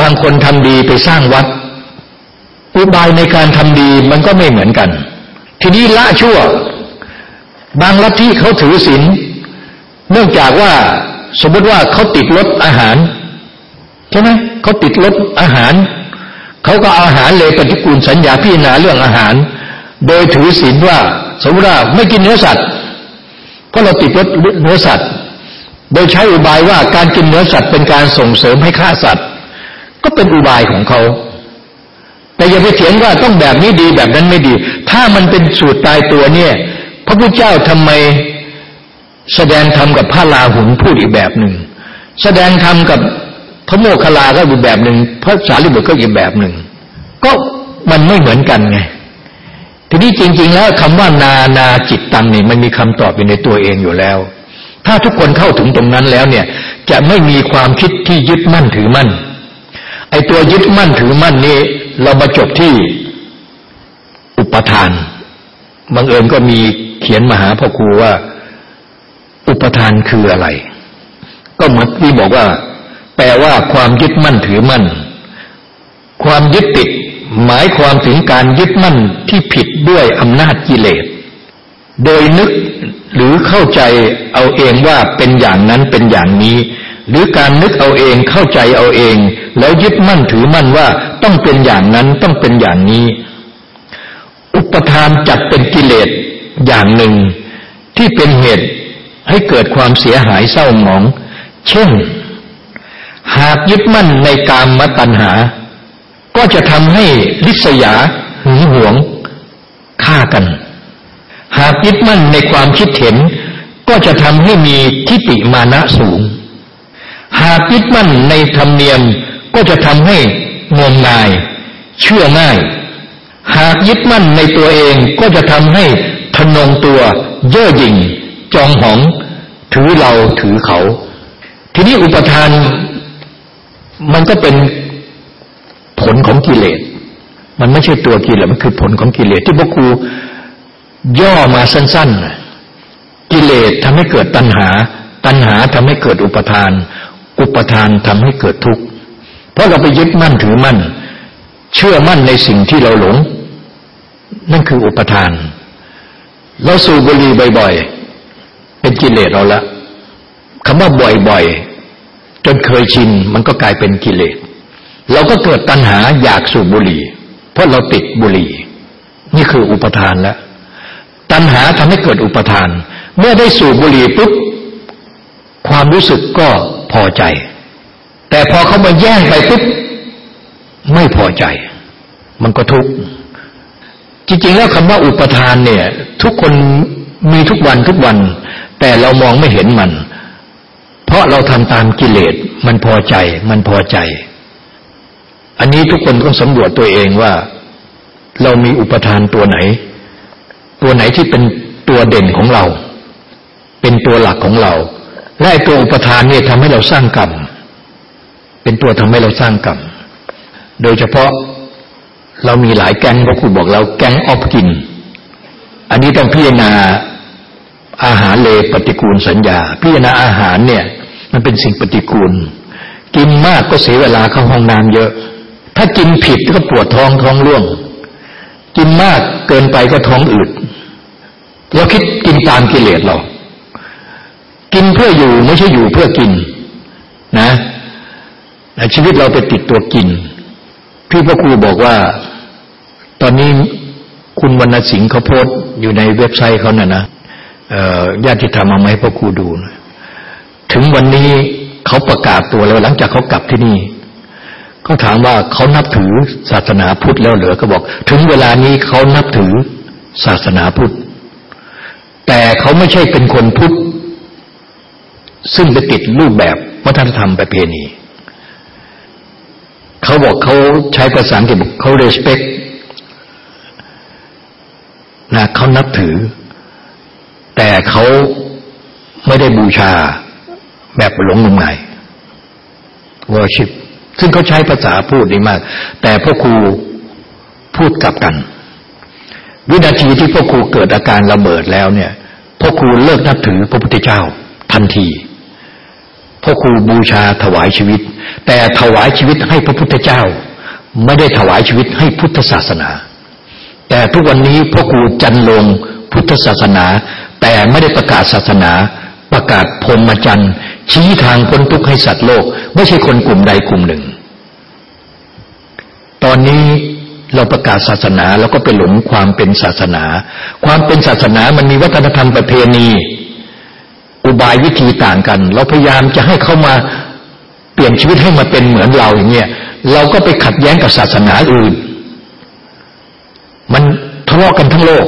บางคนทำดีไปสร้างวัด อุบายในการทำดีมันก็ไม่เหมือนกัน ทีนี้ละชั่ว บางลัทธิเขาถือศีลเนื่องจากว่าสมมติว่าเขาติดรถอาหารใช่ไหมเขาติดรถอาหารเขาก็อาหารเลยปฏิกูลสัญญาพิจารณาเรื่องอาหาร โดยถือศีลว่า สมมติว่าไม่กินเนื้อสัตว์เพราะเราติดรถเนื้อสัตว์ โดยใช้อุบายว่าการกินเนื้อสัตว์เป็นการส่งเสริมให้ฆ่าสัตว์ ก็เป็นอุบายของเขาแต่อย่าไปเถียงว่าต้องแบบนี้ดีแบบนั้นไม่ดี ถ้ามันเป็นสูตรตายตัวเนี่ย ระพุทธเจ้าทำไมแสดงธรรมกับพระลาหุนพูดอีกแบบหนึ่ง แสดงธรรมกับพระโมคคัลลาก็อีกแบบหนึ่งพระสารีบุตรก็อีกแบบหนึ่ง ก็มันไม่เหมือนกันไงทีนี้จริง ๆ แล้วคำว่านานาจิตตังนี่มันมีคำตอบอยู่ในตัวเองอยู่แล้ว ถ้าทุกคนเข้าถึงตรงนั้นแล้วเนี่ย จะไม่มีความคิดที่ยึดมั่นถือมั่น ไอ้ตัวยึดมั่นถือมั่นนี้ เรามาจบที่อุปทานบางเอิญก็มี เขียนมาหาพ่อครูว่า อุปทานคืออะไร ก็เหมือนที่บอกว่า แปลว่าความยึดมั่นถือมั่น ความยึดติดหมายความถึงการยึดมั่นที่ผิดด้วยอำนาจกิเลส โดยนึกหรือเข้าใจเอาเองว่าเป็นอย่างนั้นเป็นอย่างนี้ หรือการนึกเอาเองเข้าใจเอาเอง แล้วยึดมั่นถือมั่นว่าต้องเป็นอย่างนั้นต้องเป็นอย่างนี้ อุปทานจัดเป็นกิเลส อย่างหนึ่งที่เป็นเหตุให้เกิดความเสียหายเศร้าหมอง เช่น หากยึดมั่นในกามมตัณหา ก็จะทำให้ลิษยาหึงหวงฆ่ากัน หากยึดมั่นในความคิดเห็น ก็จะทำให้มีทิฏฐิมานะสูง หากยึดมั่นในธรรมเนียมก็จะทำให้งมงาย เชื่อง่าย หากยึดมั่นในตัวเองก็จะทำให้ นงตัว เย่อหยิ่ง จองหอง ถือเราถือเขา ทีนี้อุปทานมันก็เป็นผลของกิเลส มันไม่ใช่ตัวกิเลสมันคือผลของกิเลส ที่พระครูย่อมาสั้นๆ กิเลสทำให้เกิดตัณหา ตัณหาทำให้เกิดอุปทาน อุปทานทำให้เกิดทุกข์ เพราะเราไปยึดมั่นถือมั่น เชื่อมั่นในสิ่งที่เราหลง นั่นคืออุปทาน เราสูบบุหรี่บ่อย ๆ เป็นกิเลสเราละคำว่าบ่อยๆ จนเคยชินมันก็กลายเป็นกิเลส เราก็เกิดตัณหาอยากสูบบุหรี่ เพราะเราติดบุหรี่ นี่คืออุปทานแล้วตัณหาทำให้เกิดอุปทาน เมื่อได้สูบบุหรี่ปุ๊บความรู้สึกก็พอใจ แต่พอเขามาแย่งไปปุ๊บไม่พอใจ มันก็ทุกข์ จริงๆแล้วคำว่าอุปทานเนี่ย ทุกคนมีทุกวันทุกวัน แต่เรามองไม่เห็นมัน เพราะเราทำตามกิเลสมันพอใจ มันพอใจ อันนี้ทุกคนต้องสำรวจตัวเองว่า เรามีอุปทานตัวไหน ตัวไหนที่เป็นตัวเด่นของเรา เป็นตัวหลักของเรา และตัวอุปทานเนี่ยทำให้เราสร้างกรรมเป็นตัวทำให้เราสร้างกรรมโดยเฉพาะ เรามีหลายแก๊งพระครูบอกเราแก๊งออฟกิน อันนี้ต้องพิจารณาอาหารเลปฏิกูลสัญญา พิจารณาอาหารเนี่ย มันเป็นสิ่งปฏิกูล กินมากก็เสียเวลาเข้าห้องน้ำเยอะ ถ้ากินผิดก็ปวดท้องท้องร่วง กินมากเกินไปก็ท้องอืดเราคิดกินตามกิเลสเรา กินเพื่ออยู่ไม่ใช่อยู่เพื่อกินนะชีวิตเราไปติดตัวกิน พี่พ่อครูบอกว่า ตอนนี้คุณวรรณสิงห์เขาโพสอยู่ในเว็บไซต์เขานะ่ะนะญาติธรรมเอามาให้พ่อครูดูนะถึงวันนี้เขาประกาศตัวแล้วหลังจากเขากลับที่นี่เขาถามว่าเขานับถือศาสนาพุทธแล้วเหรอเขาบอก ถึงเวลานี้เขานับถือศาสนาพุทธ แต่เขาไม่ใช่เป็นคนพุทธ ซึ่งไปติดรูปแบบวัฒนธรรมประเพณี เขาบอกเขาใช้ภาษาอังกฤษบอกเขา respect นะเขานับถือ แต่เขาไม่ได้บูชาแบบหลงงมงาย worship ซึ่งเขาใช้ภาษาพูดดีมาก แต่พวกครูพูดกลับกัน วินาทีที่พ่อครูเกิดอาการระเบิดแล้วเนี่ยพ่อครูเลิกนับถือพระพุทธเจ้า ทันทีพ่อครูบูชาถวายชีวิต แต่ถวายชีวิตให้พระพุทธเจ้า ไม่ได้ถวายชีวิตให้พุทธศาสนา แต่ทุกวันนี้พ่อครูจันลงพุทธศาสนา แต่ไม่ได้ประกาศศาสนา ประกาศพรมจันทร์ชี้ทางพ้นทุกข์ให้สัตว์โลก ไม่ใช่คนกลุ่มใดกลุ่มหนึ่ง ตอนนี้เราประกาศศาสนาแล้วก็ไปหลงความเป็นศาสนา ความเป็นศาสนามันมีวัฒนธรรมประเพณี อุบายวิธีต่างกัน เราพยายามจะให้เขามาเปลี่ยนชีวิตให้มาเป็นเหมือนเราอย่างเงี้ยเราก็ไปขัดแย้งกับศาสนาอื่น มันทะเลาะกันทั้งโลก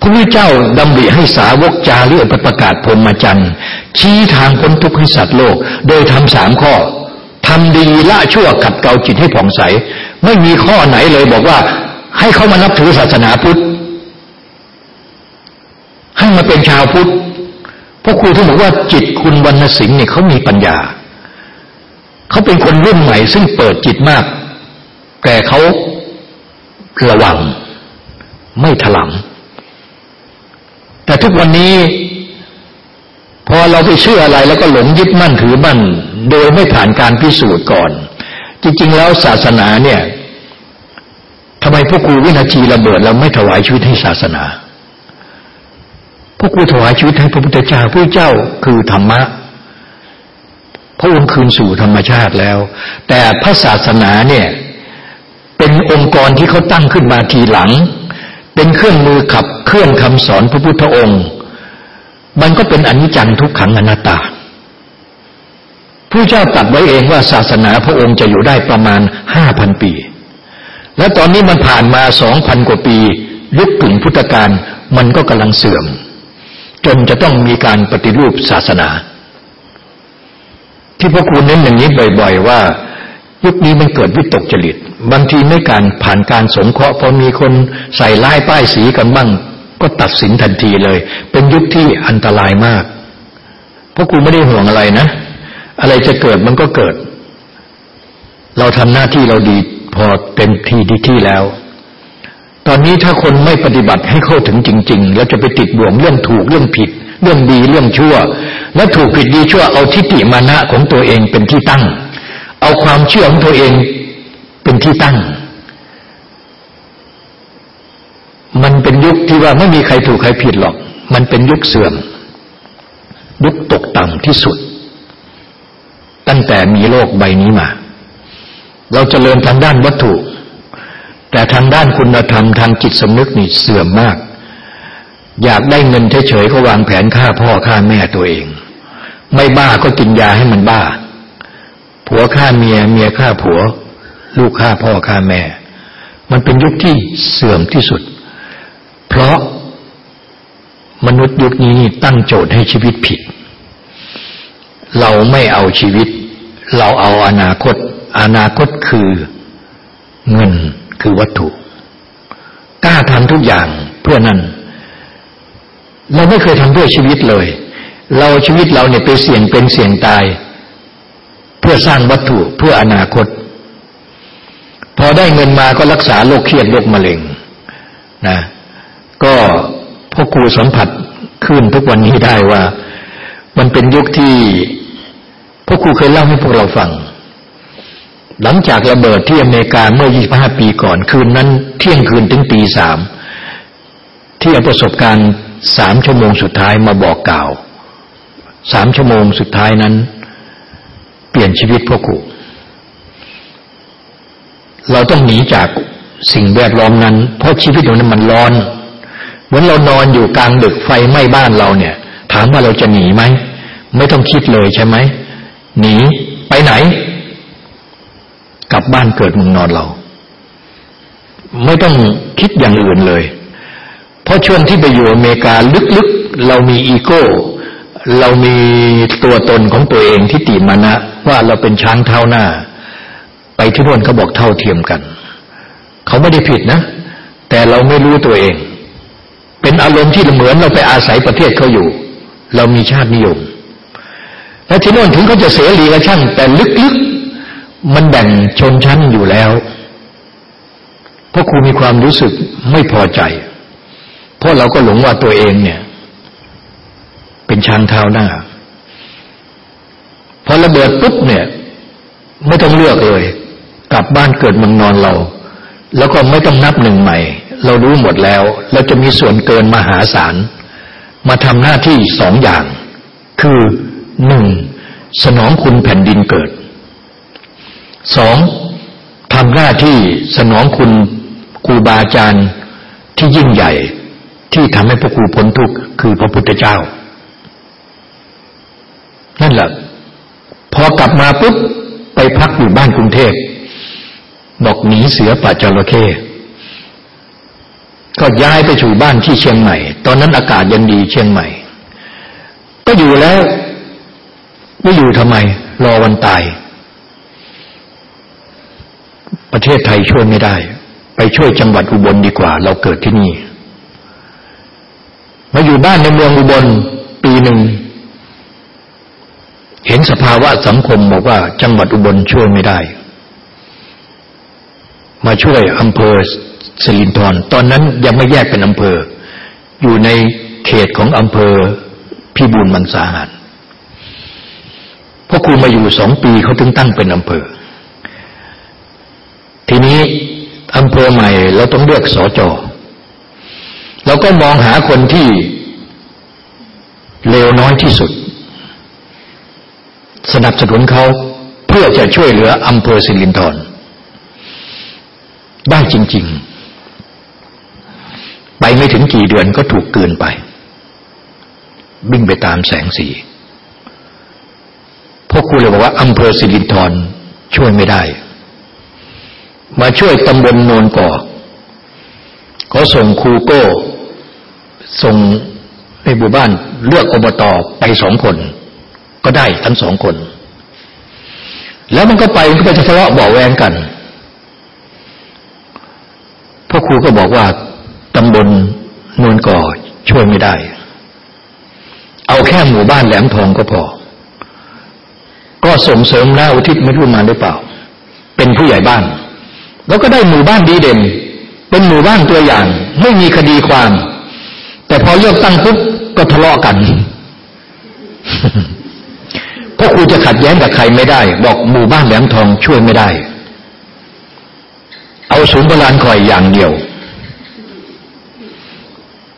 พระพุทธเจ้าดำริให้สาวกจารีตประกาศพรมจันทร์ชี้ทางพ้นทุกข์ให้สัตว์โลก โดยทำสามข้อทำดีละชั่วขัดเกลาจิตให้ผ่องใส ไม่มีข้อไหนเลยบอกว่า ให้เขามานับถือศาสนาพุทธให้มาเป็นชาวพุทธพวกครูที่บอกว่าจิตคุณวรรณสิงห์เนี่ยเขามีปัญญา เขาเป็นคนรุ่นใหม่ซึ่งเปิดจิตมาก แต่เขา ระวัง ไม่ถลำแต่ทุกวันนี้ พอเราไปเชื่ออะไรแล้วก็หลงยึดมั่นถือมั่น โดยไม่ผ่านการพิสูจน์ก่อน จริง ๆ แล้วศาสนาเนี่ยทำไมพวกครูวินาทีระเบิดเราไม่ถวายชีวิตให้ศาสนาพวกครูถวายชีวิตให้พระพุทธเจ้าพระเจ้าคือธรรมะพระองค์คืนสู่ธรรมชาติแล้ว แต่พระศาสนาเนี่ย เป็นองค์กรที่เขาตั้งขึ้นมาทีหลัง เป็นเครื่องมือขับเคลื่อนคำสอนพระพุทธองค์ มันก็เป็นอนิจจังทุกขังอนัตตาผู้เจ้าตัดไว้เองว่าศาสนาพระองค์จะอยู่ได้ประมาณห้าพันปี และตอนนี้มันผ่านมาสองพันกว่าปียุคถึงพุทธกาลมันก็กำลังเสื่อม จนจะต้องมีการปฏิรูปศาสนา ที่พระครูเน้นอย่างนี้บ่อย ๆ ว่า ยุคนี้มันเกิดวิตกจริต บางทีไม่การผ่านการสงเคราะห์พอมีคนใส่ลายป้ายสีกันบ้าง ก็ตัดสินทันทีเลย เป็นยุคที่อันตรายมากเพราะครูไม่ได้ห่วงอะไรนะ อะไรจะเกิดมันก็เกิด เราทำหน้าที่เราดีพอเต็มที่ดีที่แล้ว ตอนนี้ถ้าคนไม่ปฏิบัติให้เข้าถึงจริง ๆ แล้วจะไปติดบ่วงเรื่องถูกเรื่องผิด เรื่องดีเรื่องชั่ว และถูกผิดดีชั่วเอาทิฏฐิมานะของตัวเองเป็นที่ตั้ง เอาความเชื่อของตัวเองเป็นที่ตั้ง มันเป็นยุคที่ว่าไม่มีใครถูกใครผิดหรอก มันเป็นยุคเสื่อม ยุคตกต่ำที่สุด ตั้งแต่มีโลกใบนี้มา เราจเจริญทางด้านวัตถุ แต่ทางด้านคุณธรรมทางจิตสำนึกนี่เสื่อมมาก อยากได้เงินเฉยๆก็วางแผนฆ่าพ่อฆ่าแม่ตัวเอง ไม่บ้าก็กินยาให้มันบ้า ผัวฆ่าเมีย เมียฆ่าผัว ลูกฆ่าพ่อฆ่าแม่ มันเป็นยุคที่เสื่อมที่สุด เพราะมนุษย์ยุคนี้ตั้งโจทย์ให้ชีวิตผิด เราไม่เอาชีวิต เราเอาอนาคต อนาคตคือเงินคือวัตถุกล้าทำทุกอย่างเพื่อนั้น เราไม่เคยทำเพื่อชีวิตเลย เราชีวิตเราเนี่ยไปเสี่ยงเป็นเสี่ยงตาย เพื่อสร้างวัตถุเพื่ออนาคต พอได้เงินมาก็รักษาโรคเครียดโรคมะเร็งนะก็พ่อครูสัมผัสขึ้นทุกวันนี้ได้ว่า มันเป็นยุคที่พ่อครูเคยเล่าให้พวกเราฟัง หลังจากระเบิดที่อเมริกาเมื่อ 25 ปีก่อน คืนนั้น เที่ยงคืนถึงตีสามที่เอาประสบการณ์สามชั่วโมงสุดท้ายมาบอกกล่าวสามชั่วโมงสุดท้ายนั้น ลี่ยนชีวิตพวกกู เราต้องหนีจากสิ่งแวดล้อมนั้น เพราะชีวิตของนั้นมันร้อน เหมือนเรานอนอยู่กลางดึกไฟไหม้บ้านเราเนี่ย ถามว่าเราจะหนีไหม ไม่ต้องคิดเลยใช่ไหม หนีไปไหน กลับบ้านเกิดมึงนอนเรา ไม่ต้องคิดอย่างอื่นเลย เพราะช่วงที่ไปอยู่อเมริกาลึกๆ เรามีอีโก้ เรามีตัวตนของตัวเองที่ตีมานะ ว่าเราเป็นช้างเท้าหน้า ไปที่นู่นเขาบอกเท่าเทียมกัน เขาไม่ได้ผิดนะ แต่เราไม่รู้ตัวเอง เป็นอารมณ์ที่เหมือนเราไปอาศัยประเทศเขาอยู่ เรามีชาตินิยม และที่โน่นถึงเขาจะเสรีก็ช่าง แต่ลึกๆมันแบ่งชนชั้นอยู่แล้วเพราะครูมีความรู้สึกไม่พอใจ เพราะเราก็หลงว่าตัวเองเนี่ย เป็นช้างเท้าหน้าพอระเบิดปุ๊บเนี่ย ไม่ต้องเลือกเลย กลับบ้านเกิดเมืองนอนเรา แล้วก็ไม่ต้องนับหนึ่งใหม่ เรารู้หมดแล้ว เราจะมีส่วนเกินมหาศาล มาทำหน้าที่สองอย่าง คือหนึ่งสนองคุณแผ่นดินเกิดสองทำหน้าที่สนองคุณครูบาอาจารย์ที่ยิ่งใหญ่ที่ทำให้พวกครูพ้นทุกข์คือพระพุทธเจ้า นั่นแหละ พอกลับมาปุ๊บไปพักอยู่บ้านกรุงเทพบอกหนีเสือป่าจระเข้ก็ย้ายไปอยู่บ้านที่เชียงใหม่ ตอนนั้นอากาศยังดีเชียงใหม่ ก็อยู่แล้วไม่อยู่ทำไม รอวันตาย ประเทศไทยช่วยไม่ได้ ไปช่วยจังหวัดอุบลดีกว่า เราเกิดที่นี่ มาอยู่บ้านในเมืองอุบลปีหนึ่ง เห็นสภาวะสังคมบอกว่าจังหวัดอุบลช่วยไม่ได้ มาช่วยอำเภอสิรินธรตอนนั้นยังไม่แยกเป็นอำเภอ อยู่ในเขตของอำเภอพิบูลมังสาหารพราะครูมาอยู่สองปีเขาถึงตั้งเป็นอำเภอ ทีนี้อำเภอใหม่เราต้องเลือกสอจอเราก็มองหาคนที่เลวน้อยที่สุด สนับสนุนเขาเพื่อจะช่วยเหลืออำเภอสิรินธรได้จริง ๆ ไปไม่ถึงกี่เดือนก็ถูกเกินไปวิ่งไปตามแสงสีพวกครูเลยบอกว่าอำเภอสิรินธรช่วยไม่ได้ มาช่วยตำบลโนนก่อเขาส่งครูโก้ ส่งในหมู่บ้านเลือกอบตไปสองคน ก็ได้ทั้งสองคน แล้วมันก็ไปมันก็ไปทะเลาะเบาแวงกันพ่อครูก็บอกว่าตำบลนวลก่อช่วยไม่ได้ เอาแค่หมู่บ้านแหลมทองก็พอ ก็ส่งเสริมแล้วอุทิศไม่รู้มาหรือเปล่า เป็นผู้ใหญ่บ้าน แล้วก็ได้หมู่บ้านดีเด่น เป็นหมู่บ้านตัวอย่าง ไม่มีคดีความ แต่พอเลือกตั้งปุ๊บก็ทะเลาะกัน พ่อครูจะขัดแย้งกับใครไม่ได้ บอกหมู่บ้านแหลมทองช่วยไม่ได้ เอาศูนย์โบราณคอยอย่างเดียว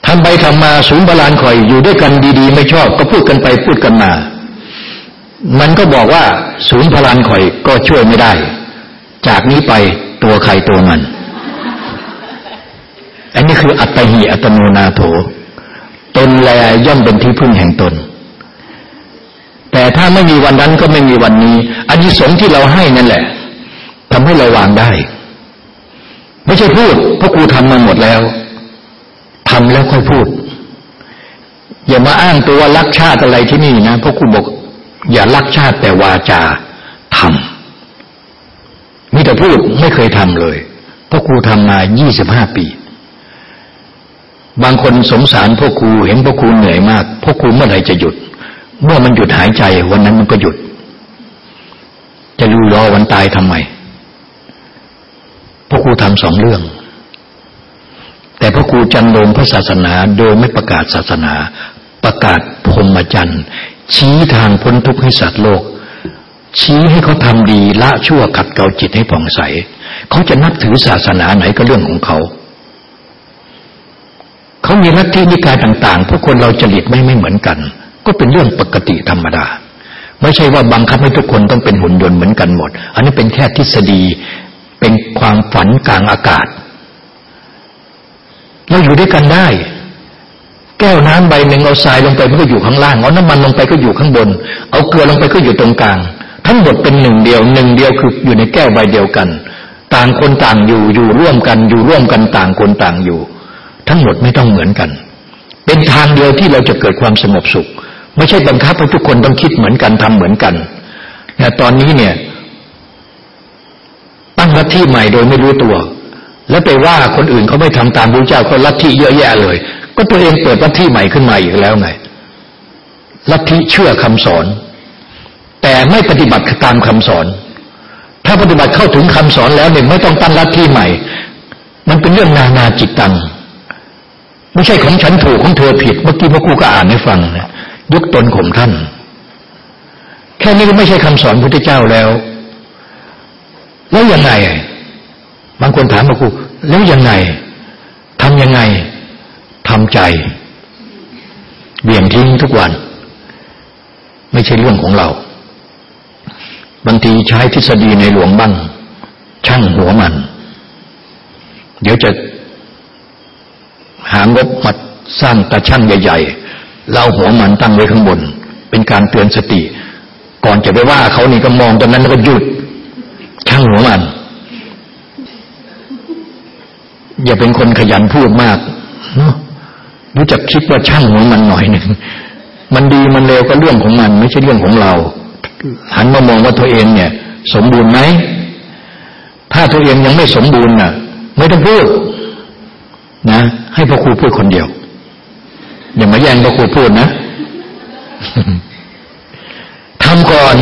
ทำไปทำมาศูนย์โบราณคอยอยู่ด้วยกันดี ๆ ไม่ชอบ ก็พูดกันไปพูดกันมา มันก็บอกว่า ศูนย์พลานคอยก็ช่วยไม่ได้ จากนี้ไปตัวใครตัวมัน อันนี้คืออัตหิอัตโนนาโถ ตนแลย่อมเป็นที่พึ่งแห่งตน แต่ถ้าไม่มีวันนั้นก็ไม่มีวันนี้อันนี้สงที่เราให้นั่นแหละทำให้เราวางได้ ไม่ใช่พูดเพราะกูทำมาหมดแล้วทำแล้วค่อยพูด อย่ามาอ้างตัวรักชาติอะไรที่นี่นะเพราะครูบอก อย่ารักชาติแต่วาจาทำมีแต่พูดไม่เคยทำเลยเพราะครูทำมายี่สิบห้าปี บางคนสงสารพ่อครูเห็นพ่อครูเหนื่อยมากพ่อครูเมื่อไหร่จะหยุด เมื่อมันหยุดหายใจ วันนั้นมันก็หยุด จะรู้รอวันตายทำไมพ่อครูทำสองเรื่อง แต่พระครูจันโดงพระศาสนาโดยไม่ประกาศศาสนา ประกาศพรหมจรรย์ชี้ทางพ้นทุกข์ให้สัตว์โลก ชี้ให้เขาทำดีละชั่วขัดเกลาจิตให้ผ่องใส เขาจะนับถือศาสนาไหนก็เรื่องของเขาเขามีลัทธินิกายต่าง ๆ พวกคนเราจริตไม่ไม่เหมือนกัน ก็เป็นเรื่องปกติธรรมดา ไม่ใช่ว่าบังคับให้ทุกคนต้องเป็นหุ่นยนต์เหมือนกันหมด อันนี้เป็นแค่ทฤษฎีเป็นความฝันกลางอากาศเราอยู่ด้วยกันได้ แก้วน้ำใบหนึ่งเอาทรายลงไปมันก็อยู่ข้างล่างเอาน้ำมันลงไปก็อยู่ข้างบน เอาเกลือลงไปก็อยู่ตรงกลาง ทั้งหมดเป็นหนึ่งเดียวหนึ่งเดียวคืออยู่ในแก้วใบเดียวกัน ต่างคนต่างอยู่อยู่ร่วมกัน อยู่ร่วมกันต่างคนต่างอยู่ ทั้งหมดไม่ต้องเหมือนกัน เป็นทางเดียวที่เราจะเกิดความสงบสุข ไม่ใช่บังคับให้ทุกคนต้องคิดเหมือนกันทำเหมือนกันแต่ตอนนี้เนี่ย ตั้งลัทธิใหม่โดยไม่รู้ตัว แล้วไปว่าคนอื่นเขาไม่ทำตามพระเจ้าเขาลัทธิเยอะแยะเลย ก็ตัวเองเปิดลัทธิใหม่ขึ้นมาอีกแล้วไงลัทธิเชื่อคำสอน แต่ไม่ปฏิบัติตามคำสอน ถ้าปฏิบัติเข้าถึงคำสอนแล้วเนี่ยไม่ต้องตั้งลัทธิใหม่ มันเป็นเรื่องนานาจิตตังไม่ใช่ของฉันถูกของเธอผิด เมื่อกี้พระครูก็อ่านให้ฟังนะ ยกตนข่มท่าน แค่นี้ก็ไม่ใช่คำสอนพระเจ้าแล้ว แล้วยังไง บางคนถามมาครูแล้วยังไงทำยังไงทำใจเบี่ยงทิ้งทุกวัน ไม่ใช่เรื่องของเรา บางทีใช้ทฤษฎีในหลวงบ้าง ช่างหัวมัน เดี๋ยวจะหางบมาสร้างตาช่างใหญ่ ๆ เราหัวมันตั้งไว้ข้างบน เป็นการเตือนสติ ก่อนจะไปว่าเขานี่ก็มองตอนนั้นแล้วก็หยุดช่างหัวมัน อย่าเป็นคนขยันพูดมากเนาะรู้จักคิดว่าช่างหัวมันหน่อยหนึ่งมันดีมันเลวก็เรื่องของมัน ไม่ใช่เรื่องของเราหันมามองว่าตัวเองเนี่ย สมบูรณ์ไหมถ้าตัวเองยังไม่สมบูรณ์น่ะ ไม่ต้องพูดนะ ให้พ่อครูพูดคนเดียว อย่ามาแย่งพ่อครูพูดนะทำก่อน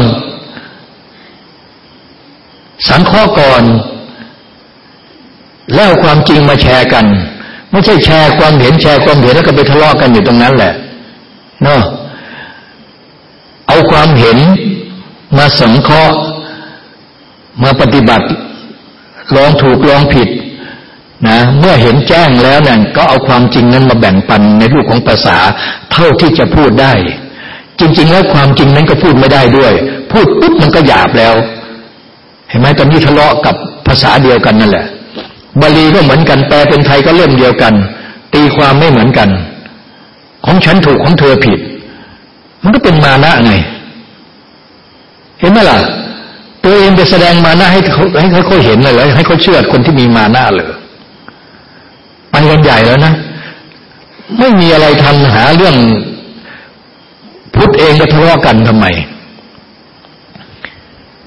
สังข้อก่อนแล้วความจริงมาแชร์กัน ไม่ใช่แชร์ความเห็นแชร์ความเห็นแล้วก็ไปทะเลาะกันอยู่ตรงนั้นแหละเนาะเอาความเห็นมาสังเคราะห์มาปฏิบัติลองถูกลองผิด นะเมื่อเห็นแจ้งแล้วนั่นก็เอาความจริงนั้นมาแบ่งปันในรูปของภาษาเท่าที่จะพูดได้ จริง ๆ แล้วความจริงนั้นก็พูดไม่ได้ด้วย พูดปุ๊บมันก็หยาบแล้ว เห็นไหมตอนนี้ทะเลาะกับภาษาเดียวกันนั่นแหละบาลีก็เหมือนกันแปลเป็นไทยก็เล่มเดียวกัน ตีความไม่เหมือนกัน ของฉันถูกของเธอผิด มันก็เป็นมานะไงเห็นไหมล่ะตัวเองไปแสดงมานะให้เขาให้เขาเห็นเลยให้เขาเชื่อคนที่มีมานะเลย ใหญ่แล้วนะ ไม่มีอะไรทำหาเรื่องพุทธเองก็ทะเลาะกันทำไม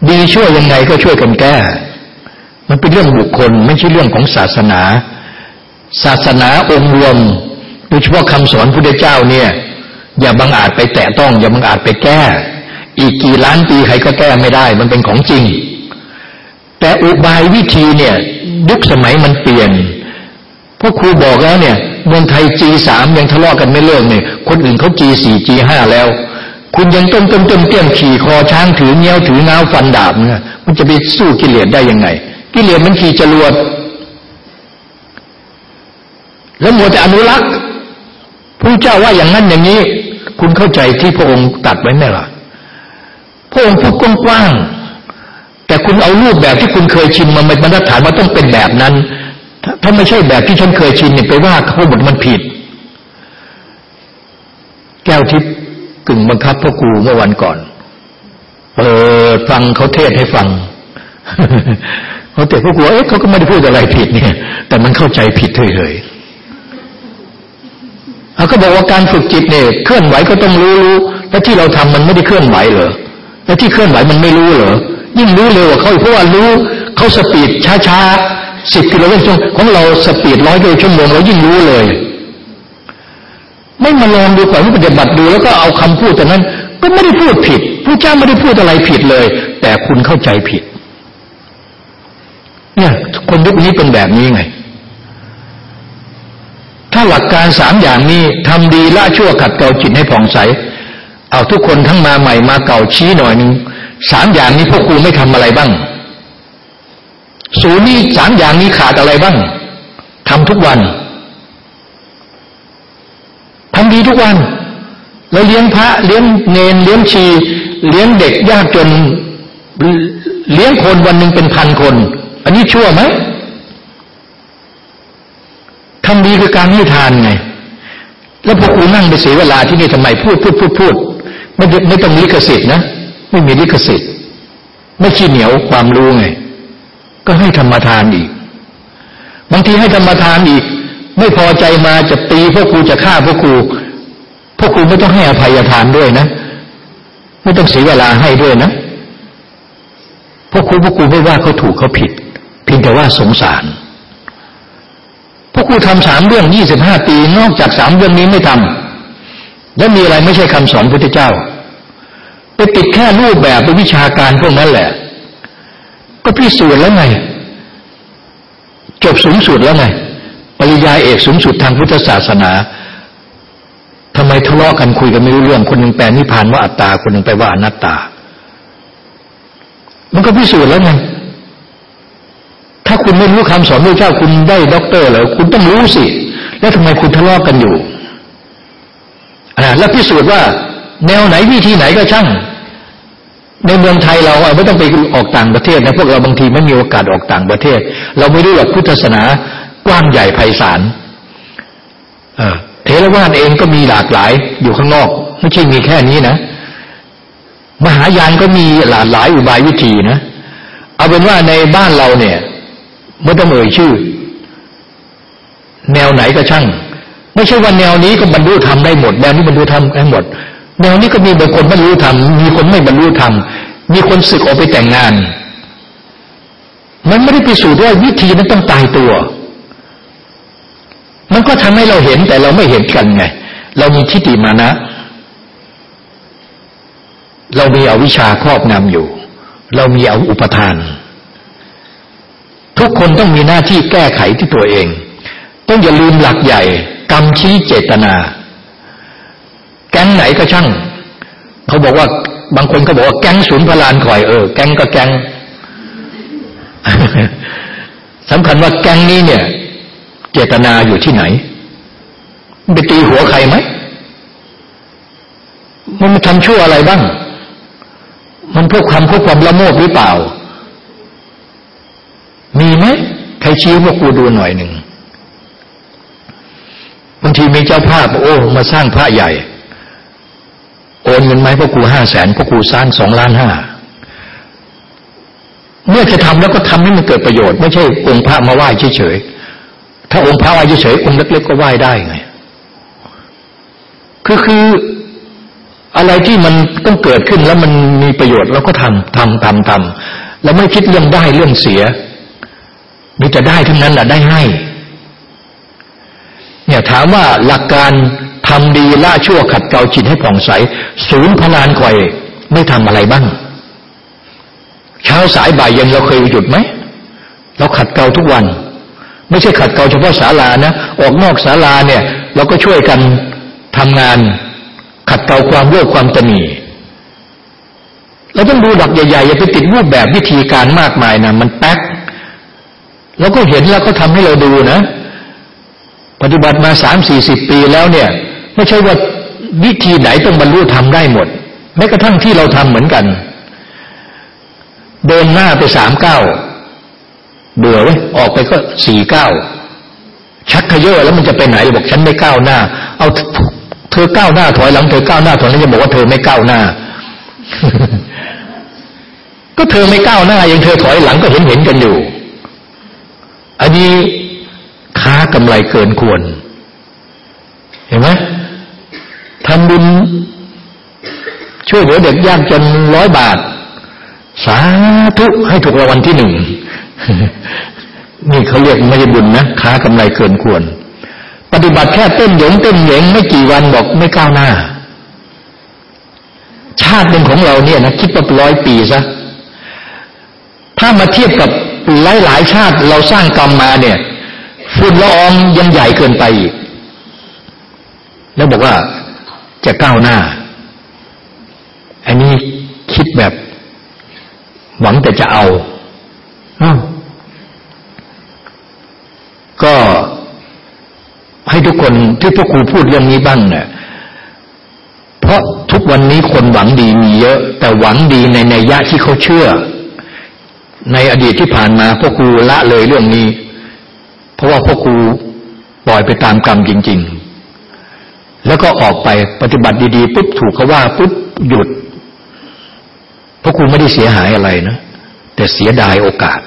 ดีช่วยยังไงก็ช่วยกันแก้ มันเป็นเรื่องบุคคล ไม่ใช่เรื่องของศาสนา ศาสนาองค์รวมโดยเฉพาะคำสอนพระเจ้าเนี่ย อย่าบังอาจไปแตะต้อง อย่าบังอาจไปแก้ อีกกี่ล้านปีใครก็แก้ไม่ได้ มันเป็นของจริง แต่อุบายวิธีเนี่ยยุคสมัยมันเปลี่ยน พราะครูบอกแล้วเนี่ยเมืองไทย G3 ยังทะเลาะกันไม่เลิกเนี่ยคนอื่นเขา G4 G5 แล้ว คุณยังต้นต้นต้นเตี้ยมขี่คอช้างถือเงี้ยวถือเงาฟันดาบเนี่ยมันจะไปสู้กิเลสได้ยังไง กิเลสมันขี่จรวดแล้วมัวแต่อนุรักษ์พระเจ้าว่าอย่างนั้นอย่างนี้ คุณเข้าใจที่พระองค์ตัดไว้ไหมล่ะ พระองค์พูดกว้างๆแต่คุณเอารูปแบบที่คุณเคยชินมาเป็นบรรทัดฐานว่าต้องเป็นแบบนั้น ถ้าไม่ใช่แบบที่ฉันเคยชินเนี่ยไปว่าเขาหมดมันผิด แก้วทิพย์กึ่งบังคับพ่อครูเมื่อวันก่อนเออฟังเขาเทศให้ฟังเขาเทศพ่อครูเอ๊ะเขาก็ไม่ได้พูดอะไรผิดเนี่ย แต่มันเข้าใจผิดเฉยๆเขาก็บอกว่าการฝึกจิตเนี่ยเคลื่อนไหวก็ต้องรู้รู้แล้วที่เราทำมันไม่ได้เคลื่อนไหวเหรอแล้วที่เคลื่อนไหวมันไม่รู้เหรอยิ่งรู้เร็วกว่าเขาเพราะว่ารู้เขา speed ช้าๆ สิบกิโลเมตรชั่วของเรา speed ร้อยกิโลชั่วโมงเรายิ่งรู้เลย ไม่มาลองดูก่อนไม่ปฏิบัติดูแล้วก็เอาคำพูดแต่นั้น ก็ไม่ได้พูดผิดผู้เจ้าไม่ได้พูดอะไรผิดเลย แต่คุณเข้าใจผิด เนี่ย คนยุคนี้เป็นแบบนี้ไง ถ้าหลักการสามอย่างนี้ทำดีละชั่วขัดเกลาจิตให้ผ่องใส เอาทุกคนทั้งมาใหม่มาเก่าชี้หน่อยหนึ่งสามอย่างนี้พวกครูไม่ทำอะไรบ้าง ศูนย์นี้สามอย่างนี้ขาดอะไรบ้างทำทุกวันทำดีทุกวันเราเลี้ยงพระเลี้ยงเนนเลี้ยงชี เลี้ยงเด็กยากจนเลี้ยงคนวันหนึ่งเป็นพันคน อันนี้ชั่วไหมทำดีคือการให้ทานไง แล้วพอคุณนั่งไปเสียเวลาที่นี่ทำไมพูดพูดพูดพูดไม่ไม่ต้องลิขสิทธิ์นะ ไม่มีลิขสิทธิ์ ไม่ขี้เหนียวความรู้ไง ก็ให้ธรรมทานอีก บางทีให้ธรรมทานอีก ไม่พอใจมาจะตีพวกครูจะฆ่าพวกครูพวกครูไม่ต้องให้อภัยทานด้วยนะ ไม่ต้องเสียเวลาให้ด้วยนะ พวกครูพวกครูไม่ว่าเขาถูกเขาผิด เพียงแต่ว่าสงสาร พวกครูทำสามเรื่องยี่สิบห้าปี นอกจากสามเรื่องนี้ไม่ทำแล้วมีอะไรไม่ใช่คำสอนพระเจ้า ไปติดแค่รูปแบบเป็นวิชาการพวกนั้นแหละ ก็พิสูจน์แล้วไง จบสูงสุดแล้วไง ปริยายเอกสูงสุดทางพุทธศาสนาทำไมทะเลาะกันคุยกันไม่รู้เรื่องคนหนึ่งแปลนิพพานว่าอัตตาคนหนึ่งแปลว่าอนัตตา มันก็พิสูจน์แล้วไงถ้าคุณไม่รู้คำสอนพระเจ้าคุณได้ด็อกเตอร์เหรอคุณต้องรู้สิ แล้วทำไมคุณทะเลาะกันอยู่อ่าแล้วพิสูจน์ว่า แนวไหนวิธีไหนก็ช่าง ในเมืองไทยเราไม่ต้องไปออกต่างประเทศนะพวกเราบางทีไม่มีโอกาสออกต่างประเทศ เราไม่รู้ว่าพุทธศาสนากว้างใหญ่ไพศาลเทรวาสเองก็มีหลากหลายอยู่ข้างนอก ไม่ใช่มีแค่นี้นะ มหายานก็มีหลากหลายอุบายวิธีนะ เอาเป็นว่าในบ้านเราเนี่ยไม่ต้องเอ่ยชื่อ แนวไหนก็ช่าง ไม่ใช่ว่าแนวนี้ก็บรรลุธรรมได้หมด แนวนี้บรรลุธรรมได้หมด แนวนี้ก็มีบางคนบรรลุธรรม มีคนไม่บรรลุธรรม มีคนศึกออกไปแต่งงาน มันไม่ได้พิสูจน์ว่าวิธีนั้นต้องตายตัว มันก็ทำให้เราเห็นแต่เราไม่เห็นกันไง เรามีทิฏฐิมานะ เรามีอวิชชาครอบงำอยู่ เรามีเอาอุปทาน ทุกคนต้องมีหน้าที่แก้ไขที่ตัวเอง ต้องอย่าลืมหลักใหญ่ กรรมชี้เจตนา แก๊งไหนก็ช่าง เขาบอกว่าบางคนก็บอกว่าแก๊งศูนย์พลานคอยเออแก๊งก็แก๊งสำคัญว่าแก๊งนี้เนี่ย เจตนาอยู่ที่ไหนไปตีหัวใครไหมมันทำชั่วอะไรบ้าง มันพวกความพวกความละโมบหรือเปล่า มีไหมใครชี้พวกกูดูหน่อยหนึ่งบางทีมีเจ้าภาพ โอ้ มาสร้างพระใหญ่ โอนเงินไหมพ่อครูห้าแสนพ่อครูสร้างสองล้านห้าเมื่อจะทำแล้วก็ทำให้มันเกิดประโยชน์ไม่ใช่องค์พระมาไหว้เฉยๆถ้าองค์พระไหว้เฉยๆองค์เล็กๆก็ไหว้ได้ไงคือคืออะไรที่มันต้องเกิดขึ้นแล้วมันมีประโยชน์เราก็ทำทำทำทำแล้วไม่คิดเรื่องได้เรื่องเสียมีแต่ได้ทั้งนั้นแหละได้ให้ เนี่ยถามว่าหลักการทำดีละชั่วขัดเกลาจิตให้ผ่องใส ศูนย์พลานคอยไม่ทำอะไรบ้าง เช้าสายบ่ายเย็นเราเคยหยุดไหม เราขัดเกลาทุกวัน ไม่ใช่ขัดเกลาเฉพาะศาลานะ ออกนอกศาลาเนี่ย เราก็ช่วยกันทำงาน ขัดเกลาความโลภความตนีเราต้องดูหลักใหญ่ๆอย่าไปติดรูปแบบวิธีการมากมายนะมันแป๊กเราก็เห็นแล้วก็ทำให้เราดูนะ ปฏิบัติมาสามสี่สิบปีแล้วเนี่ย ไม่ใช่ว่าวิธีไหนต้องบรรลุทำได้หมดแม้กระทั่งที่เราทำเหมือนกัน เดินหน้าไปสามเก้าเบื่อไว้ออกไปก็สี่เก้าชักขยเยอะแล้วมันจะไปไหนบอกฉันไม่ก้าวหน้า เอาเธอก้าวหน้าถอยหลังเธอก้าวหน้าถอยหลังจะบอกว่าเธอไม่ก้าวหน้า ก็เธอไม่ก้าวหน้ายังเธอถอยหลังก็เห็นเห็นกันอยู่ อันนี้ ค้ากำไรเกินควร เห็นไหมทำบุญช่วยเหลือเด็กยากจนร้อยบาท สาธุให้ถูกรางวัลที่หนึ่ง นี่เขาเรียกไม่ใช่บุญนะค้ากำไรเกินควร ปฏิบัติแค่เต้นหยงเต้นเหยงไม่กี่วันบอกไม่ก้าวหน้า ชาติหนึ่งของเราเนี่ยนะคิดว่าร้อยปีซะถ้ามาเทียบกับหลายหลายชาติเราสร้างกรรมมาเนี่ย ฝุ่นละอองยังใหญ่เกินไปอีก แล้วบอกว่าจะก้าวหน้า อันนี้คิดแบบ หวังแต่จะเอาอก็ให้ทุกคนที่พวกครูพูดเรื่องนี้บ้างเนี่ยเพราะทุกวันนี้คนหวังดีมีเยอะ แต่หวังดีในในยะที่เขาเชื่อ ในอดีตที่ผ่านมาพวกครูละเลยเรื่องนี้เพ ราะว่าพวกครูปล่อยไปตามกรรมจริง ๆ แล้วก็ออกไปปฏิบัติดีๆปุ๊บถูกเขาว่าปุ๊บหยุดพวกครูไม่ได้เสียหายอะไรนะแต่เสียดายโอกาส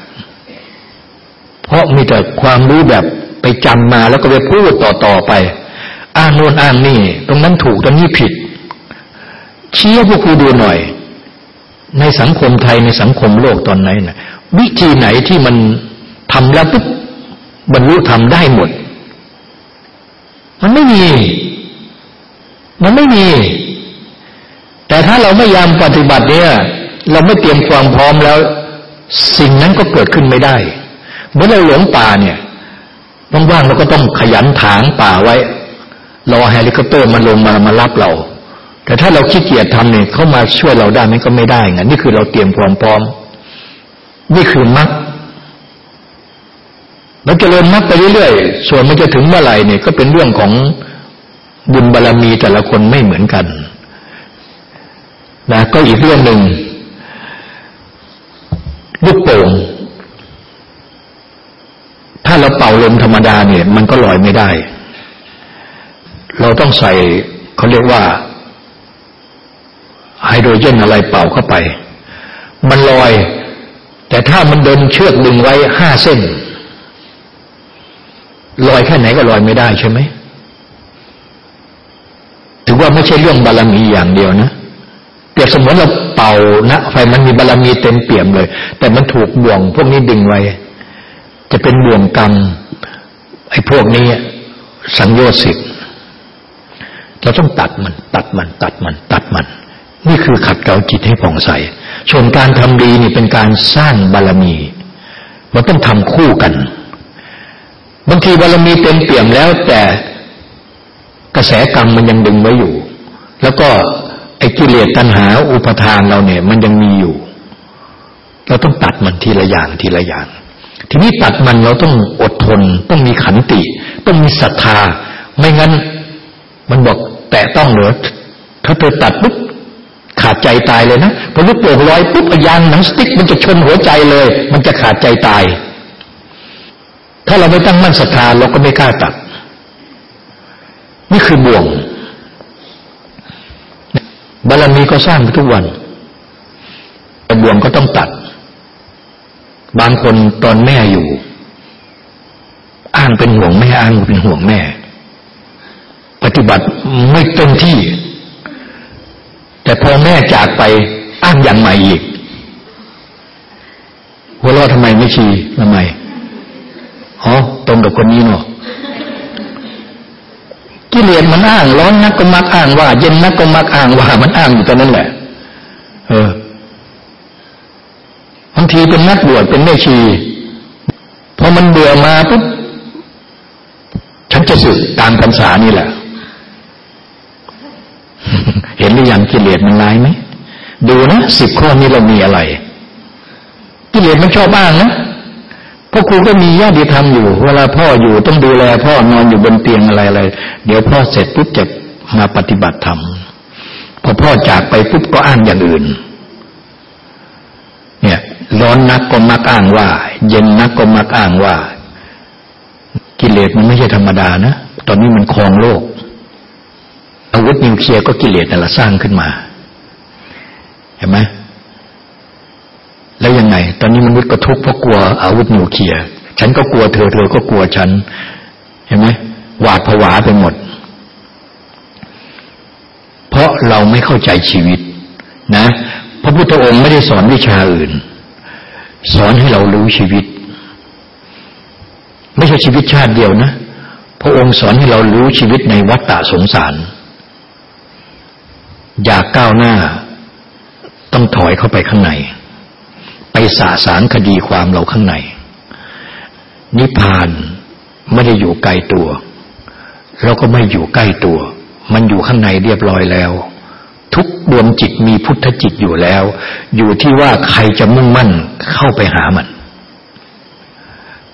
เพราะมีแต่ความรู้แบบไปจำมาแล้วก็ไปพูดต่อๆไป อ้างโน่นอ้างนี่ ตรงนั้นถูกตรงนี้ผิดเชี้พวกครูดูหน่อย ในสังคมไทยในสังคมโลกตอนนี้นะวิธีไหนที่มันทำแล้วปุ๊บ บรรลุธรรมได้หมด มันไม่มี มันไม่มี แต่ถ้าเราไม่พยายามปฏิบัติเนี่ย เราไม่เตรียมความพร้อมแล้ว สิ่งนั้นก็เกิดขึ้นไม่ได้เมื่อเราหลงป่าเนี่ยว่างๆเราก็ต้องขยันถางป่าไว้รอเฮลิคอปเตอร์มาลงมามารับเรา แต่ถ้าเราขี้เกียจทำเนี่ยเขามาช่วยเราได้มันก็ไม่ได้ไงนี่คือเราเตรียมความพร้อม นี่คือมรรค เราจเจริญมรรคไปเรื่อยๆ ส่วนมันจะถึงเมื่อไหร่เนี่ยก็เป็นเรื่องของบุญบารรมีแต่ละคนไม่เหมือนกันนะก็อีกเรื่องหนึ่งลูกโป่งถ้าเราเป่าลมธรรมดาเนี่ย มันก็ลอยไม่ได้ เราต้องใส่เขาเรียกว่าไฮโดรเจนอะไรเป่าเข้าไป มันลอย แต่ถ้ามันเดินเชือกดึงไว้ห้าเส้น ลอยแค่ไหนก็ลอยไม่ได้ใช่ไหมถือว่าไม่ใช่เรื่องบารมีอย่างเดียวนะเปรียบเสมือนเราเป่านะไฟมันมีบารมีเต็มเปี่ยมเลย แต่มันถูกบ่วง พวกนี้ดึงไว้ จะเป็นบ่วงกรรมไอ้พวกนี้สังโยชน์สิทธิ์เราต้องตัดมัน ตัดมัน ตัดมัน ตัดมัน นี่คือขัดเกลาจิตให้ผ่องใสส่วนการทำดีนี่เป็นการสร้างบารมี มันต้องทำคู่กัน บางทีบารมีเต็มเปี่ยมแล้ว แต่กระแสกรรมมันยังดึงไว้อยู่ แล้วก็ไอ้กิเลสตัณหาอุปทานเราเนี่ย มันยังมีอยู่ เราต้องตัดมันทีละอย่างทีละอย่าง ทีนี้ตัดมันเราต้องอดทน ต้องมีขันติ ต้องมีศรัทธา ไม่งั้น มันบอกแต่ต้องเหรอถ้าเธอตัดปุ๊บขาดใจตายเลยนะพอลูกโป่งลอยปุ๊บยางหนังสติ๊กมันจะชนหัวใจเลย มันจะขาดใจตาย ถ้าเราไม่ตั้งมั่นศรัทธาเราก็ไม่กล้าตัด นี่คือบ่วง บารมีก็สร้างทุกวัน แต่บ่วงก็ต้องตัด บางคนตอนแม่อยู่ อ้างเป็นห่วงแม่อ้างเป็นห่วงแม่ ปฏิบัติไม่เต็มที่ แต่พอแม่จากไปอ้างอย่างใหม่อีกหัวเราะทำไมไม่ชีทำไม อ๋อตรงกับคนนี้เนาะกิเลสมันอ้างร้อนนักก็มักอ้างว่า เย็นนักก็มักอ้างว่า มันอ้างอยู่ตรงนั้นแหละ เออบางทีเป็นนักบวชเป็นแม่ชีพอมันเบื่อมาปุ๊บฉันจะสึกตามพรรษานี่แหละ เห็นหรือยังกิเลสมันร้ายไหมดูนะสิบข้อนี้เรามีอะไรกิเลสมันชอบบ้างนะ พ่อครูก็มีญาติธรรมอยู่ เวลาพ่ออยู่ต้องดูแล พ่อนอนอยู่บนเตียงอะไรอะไรเดี๋ยวพ่อเสร็จปุ๊บจะมาปฏิบัติธรรมพอพ่อจากไปปุ๊บก็อ้างอย่างอื่น เนี่ย ร้อนนักก็มักอ้างว่า เย็นนักก็มักอ้างว่า กิเลสมันไม่ใช่ธรรมดานะตอนนี้มันครองโลก อาวุธนิวเคลียร์ก็กิเลสนั่ละสร้างขึ้นมา เห็นไหม แล้วยังไง ตอนนี้มนุษย์ก็ทุกข์เพราะกลัวอาวุธนิวเคลียร์ฉันก็กลัวเธอเธอก็กลัวฉัน เห็นไหมหวาดผวาไปหมด เพราะเราไม่เข้าใจชีวิต นะ พระพุทธองค์ไม่ได้สอนวิชาอื่น สอนให้เรารู้ชีวิต ไม่ใช่ชีวิตชาติเดียวนะ พระองค์สอนให้เรารู้ชีวิตในวัฏฏะสงสาร อยากก้าวหน้า ต้องถอยเข้าไปข้างใน ไปสาสางคดีความเราข้างใน นิพพานไม่ได้อยู่ไกลตัวเราก็ไม่อยู่ใกล้ตัว มันอยู่ข้างในเรียบร้อยแล้ว ทุกดวงจิตมีพุทธจิตอยู่แล้ว อยู่ที่ว่าใครจะมุ่งมั่นเข้าไปหามัน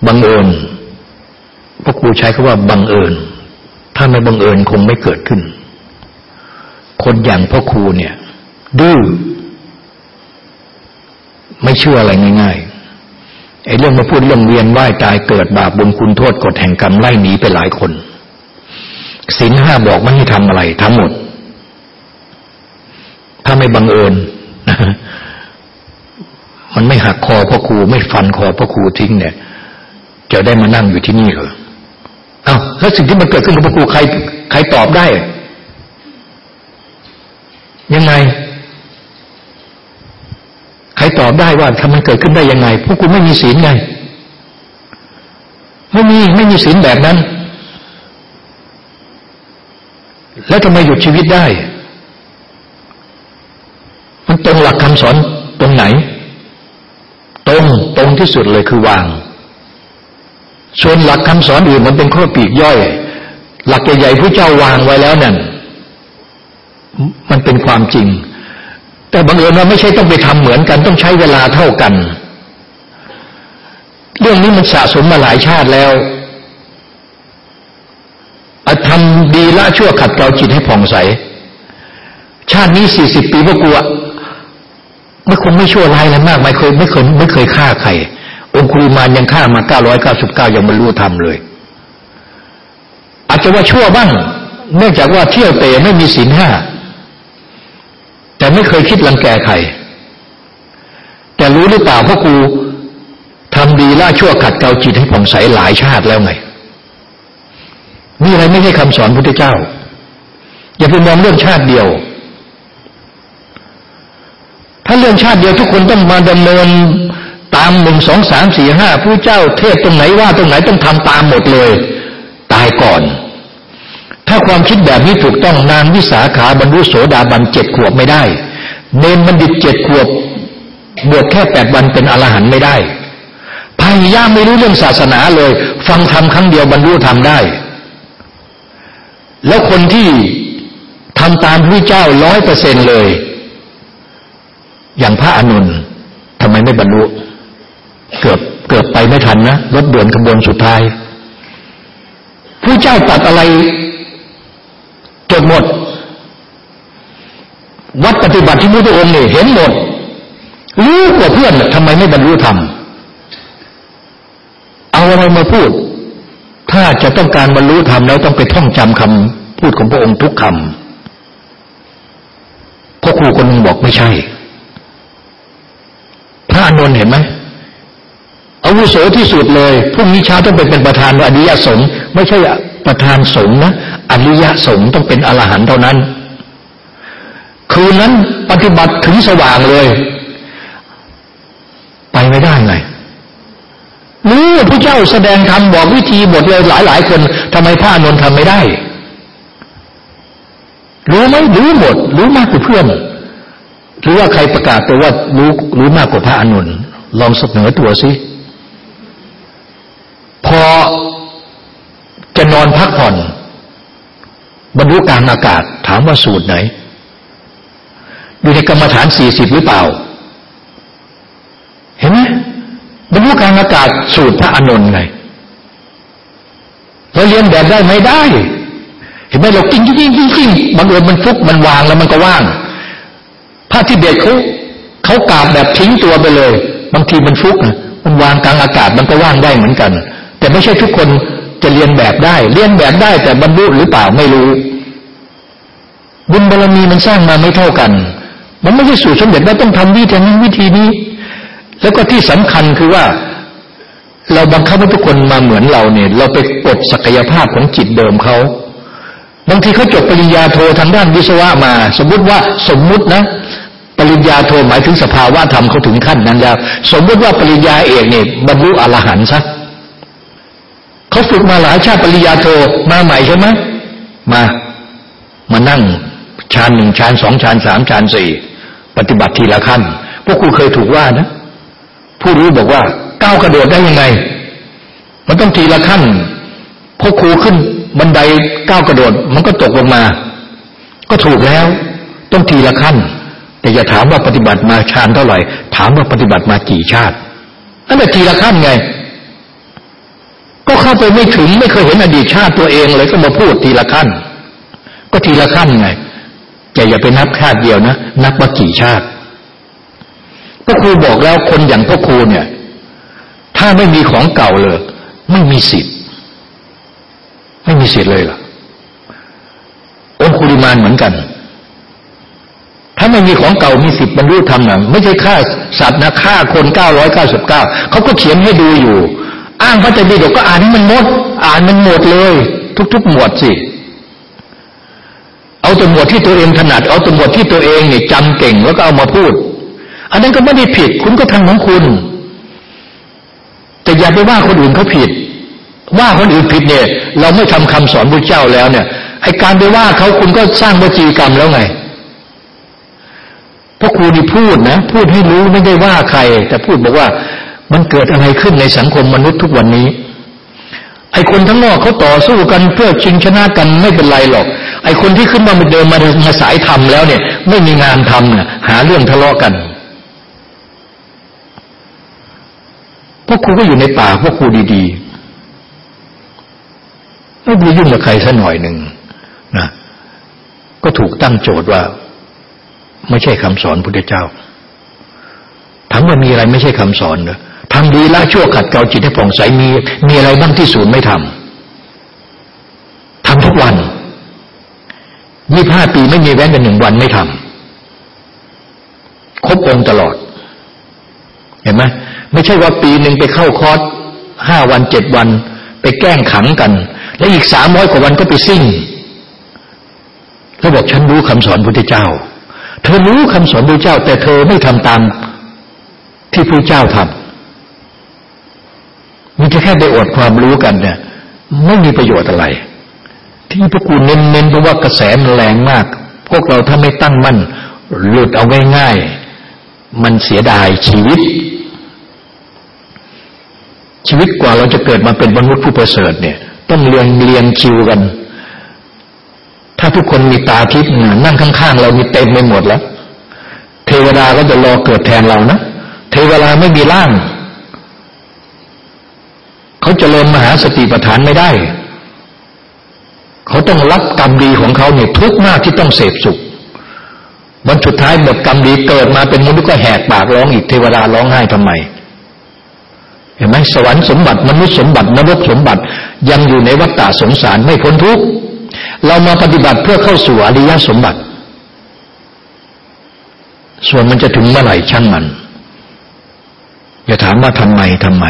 บังเอิญพวกครูใช้คำว่าบังเอิญ ถ้าไม่บังเอิญคงไม่เกิดขึ้น คนอย่างพ่อครูเนี่ย ดื้อ ไม่เชื่ออะไรง่ายๆไอ้เรื่องมาพูดเรื่องเวียนว่ายตายเกิดบาปบุญคุณโทษกฎแห่งกรรมไล่หนีไปหลายคนศีลห้าบอกไม่ให้ทำอะไรทั้งหมด ถ้าไม่บังเอิญมันไม่หักคอพ่อครูไม่ฟันคอพ่อครูทิ้งเนี่ยจะได้มานั่งอยู่ที่นี่เหรอเอ้าแล้วสิ่งที่มันเกิดขึ้นกับพ่อครูใคร ใครตอบได้ ยังไง ตอบได้ว่าทำมันเกิดขึ้นได้ยังไงพวกกูไม่มีศีลไง ไม่มีไม่มีศีลแบบนั้น แล้วทำไมหยุดชีวิตได้ มันตรงหลักคำสอนตรงไหน ตรงตรงที่สุดเลยคือวางส่วนหลักคำสอนอื่นมันเป็นข้อปีกย่อย หลักใหญ่ๆผู้เจ้าวางไว้แล้วนั่นมันเป็นความจริง แต่บังเอิญว่าไม่ใช่ต้องไปทำเหมือนกัน ต้องใช้เวลาเท่ากัน เรื่องนี้มันสะสมมาหลายชาติแล้วทำดีละชั่วขัดเกลาจิตให้ผ่องใส ชาตินี้สี่สิบปีพวกกูไม่คงไม่ชั่วร้ายอะไรมาก ไม่เคยไม่เคยไม่เคยฆ่าใคร องคุลิมานยังฆ่ามาเก้าร้อยเก้าสิบเก้ายังบรรลุธรรมเลย อาจจะว่าชั่วบ้าง เนื่องจากว่าเที่ยวเตะไม่มีศีลห้า แต่ไม่เคยคิดรังแกใคร แต่รู้หรือเปล่าพ่อครูทำดีล่าชั่วขัดเกลาจิตให้ผ่องใสหลายชาติแล้วไงนี่อะไรไม่ใช่คำสอนพุทธเจ้า อย่าไปมองเรื่องชาติเดียว ถ้าเรื่องชาติเดียวทุกคนต้องมาดำเนินตามหนึ่งสองสามสี่ห้าผู้เจ้าเทศตรงไหนว่าตรงไหนต้องทำตามหมดเลย ตายก่อน ถ้าความคิดแบบนี้ถูกต้องนางวิสาขาบรรลุโสดาบันเจ็ดขวบไม่ได้ เนนบัณฑิตเจ็ดขวบบวชแค่แปดวันเป็นอรหันต์ไม่ได้พยายาไม่รู้เรื่องศาสนาเลย ฟังธรรมครั้งเดียวบรรลุธรรมได้ แล้วคนที่ทำตามพระเจ้าร้อยเปอร์เซ็นเลย อย่างพระอนุนทำไมไม่บรรลุ เกือบเกือบไปไม่ทันนะรถด่วนขบวนสุดท้ายผู้เจ้าตัดอะไร ดหมด วัดปฏิบัติที่มุตองค์นี่เห็นหมดรู้กว่าเพื่อนทำไมไม่บรรลุธรรมเอาอะไรมาพูด ถ้าจะต้องการบรรลุธรรมแล้วต้องไปท่องจำคำพูดของพระองค์ทุกคำพ่อครูคนนึงบอกไม่ใช่ พระอนนท์เห็นไหมอาวุโสที่สุดเลยพรุ่งนี้เช้าต้องไปเป็นประธานอดียสงฆ์ไม่ใช่ประธานสงฆ์นะ อริยสงฆ์ต้องเป็นอรหันต์เท่านั้น คืนนั้นปฏิบัติถึงสว่างเลย ไปไม่ได้ไงรู้พระเจ้าแสดงธรรมบอกวิธีบทเลยหลายหลายคนทำไมพระนนท์ทำไม่ได้ รู้ไหมรู้หมด รู้มากกว่าเพื่อนหรือว่าใครประกาศตัวว่ารู้รู้มากกว่าพระอนุนลองเสนอตัวสิพอจะนอนพักผ่อน บรรลุกลางอากาศ ถามว่าสูตรไหน อยู่ในกรรมฐานสี่สิบหรือเปล่า เห็นไหมบรรลุกลางอากาศสูตรพระอนุนไงเราเรียนแบบได้ไหมได้ เห็นไหมเรากลิ้งกลิ้งกลิ้งกลิ้งบังเอิญมันฟลุกมันวางแล้วมันก็ว่างพระทิเบตเขาเขากราบแบบทิ้งตัวไปเลย บางทีมันฟลุกนะมันวางกลางอากาศมันก็ว่างได้เหมือนกัน แต่ไม่ใช่ทุกคน จะเลียนแบบได้ เลียนแบบได้แต่บรรลุหรือเปล่าไม่รู้ บุญบารมีมันสร้างมาไม่เท่ากัน มันไม่ใช่สูตรสำเร็จว่าต้องทำวิธีนี้วิธีนี้ แล้วก็ที่สำคัญคือว่า เราบังคับให้ทุกคนมาเหมือนเราเนี่ย เราไปปลดศักยภาพของจิตเดิมเขาบางทีเขาจบปริญญาโททางด้านวิศวะมา สมมุติว่าสมมุตินะปริญญาโทหมายถึงสภาวะธรรมเขาถึงขั้นนั้นแล้ว สมมติว่าปริญญาเอกเนี่ยบรรลุอรหันต์ซะ เขาฝึกมาหลายชาติปริญญาโทมาใหม่ใช่ไหมมามานั่งชานหนึ่งชานสองชานสามชานสี่ปฏิบัติทีละขั้น พวกครูเคยถูกว่านะ ผู้รู้บอกว่าก้าวกระโดดได้ยังไง มันต้องทีละขั้นพวกครูขึ้นบันไดก้าวกระโดด มันก็ตกลงมา ก็ถูกแล้ว ต้องทีละขั้น แต่อย่าถามว่าปฏิบัติมาชาติเท่าไหร่ ถามว่าปฏิบัติมากี่ชาตินั่นแหละทีละขั้นไงาไปไม่ถึงไม่เคยเห็นอดีตชาติตัวเองเลยก็มาพูดทีละขั้น ก็ทีละขั้นไงแต่อย่าไปนับชาติเดียวนะนับว่ากี่ชาติพ่อครูบอกแล้วคนอย่างพ่อครูเนี่ย ถ้าไม่มีของเก่าเลย ไม่มีสิทธิ์ไม่มีสิทธิ์เลยล่ะองคุลิมานเหมือนกัน ถ้าไม่มีของเก่ามีสิบบรรลุธรรมนะไม่ใช่ฆ่าสัตว์นะฆ่าคนเก้าร้อยเก้าสิบเก้าเขาก็เขียนให้ดูอยู่ อ้างพระเจ้าดีดกก็อ่านให้มันหมด อ่านมันหมดเลย ทุก ๆ หมวดสิ เอาตัวหมวดที่ตัวเองถนัด เอาตัวหมวดที่ตัวเองเนี่ยจำเก่งแล้วก็เอามาพูด อันนั้นก็ไม่ได้ผิด คุณก็ทำของคุณ แต่อย่าไปว่าคนอื่นเขาผิด ว่าคนอื่นผิดเนี่ย เราไม่ทำคำสอนพระเจ้าแล้วเนี่ยไอการไปว่าเขาคุณก็สร้างวจีกรรมแล้วไงพราะครูนี่พูดนะ พูดให้รู้ไม่ได้ว่าใคร แต่พูดบอกว่า มันเกิดอะไรขึ้นในสังคมมนุษย์ทุกวันนี้ ไอคนทั้งนอกเขาต่อสู้กันเพื่อชิงชนะกันไม่เป็นไรหรอก ไอคนที่ขึ้นมาเดินมามาสายธรรมแล้วเนี่ย ไม่มีงานทำเนี่ยหาเรื่องทะเลาะกันพวกครูก็อยู่ในป่าพวกครูดีๆไม่ไปยุ่งกับใครสักหน่อยหนึ่งนะก็ถูกตั้งโจทย์ว่า ไม่ใช่คำสอนพุทธเจ้าถามว่ามีอะไรไม่ใช่คำสอนเนอ ทำดีละชั่วขัดเกลาจิตให้ผ่องใสมี มีอะไรบ้างที่ศูนย์ไม่ทำทำทุกวันยี่ห้าปีไม่มีแว้นกันหนึ่งวันไม่ทำครบองค์ตลอด เห็นไหมไม่ใช่ว่าปีหนึ่งไปเข้าคอร์สห้าวันเจ็ดวัน ไปแกล้งขังกัน แล้วอีกสามร้อยกว่าวันก็ไปซิ่งแล้วบอกฉันรู้คำสอนพุทธเจ้า เธอรู้คำสอนพระเจ้า แต่เธอไม่ทำตามที่พระเจ้าทำ มีแค่ไปอดความรู้กันเนี่ย ไม่มีประโยชน์อะไร ที่พระกูเน้นๆเพราะว่ากระแสมันแรงมาก พวกเราถ้าไม่ตั้งมั่นหลุดเอาง่ายๆมันเสียดายชีวิต ชีวิตกว่าเราจะเกิดมาเป็นมนุษย์ผู้ประเสริฐเนี่ย ต้องเรียนเรียนชิวกัน ถ้าทุกคนมีตาทิพย์นั่งข้างๆเรามีเต็มไปหมดแล้ว เทวดาก็จะรอเกิดแทนเรานะเทวดาไม่มีร่าง เขาจเจริญมหาสติปัฏฐานไม่ได้ เขาต้องรับกรรมดีของเขาเนี่ยทุกมากที่ต้องเสพสุขวันสุดท้ายหมดกรรมดีเกิดมาเป็นมนุษย์ก็แหกปากร้องอีกเทวดาร้องไห้ทำไม เห็นไหมสวรรค์สมบัติมนุษย์สมบัตินรกสมบัติ ยังอยู่ในวัฏฏะสงสารไม่พ้นทุกข์เรามาปฏิบัติเพื่อเข้าสู่อริยสมบัติ ส่วนมันจะถึงเมื่อไหร่ช่างมันอย่าถามว่าทำไมทำไม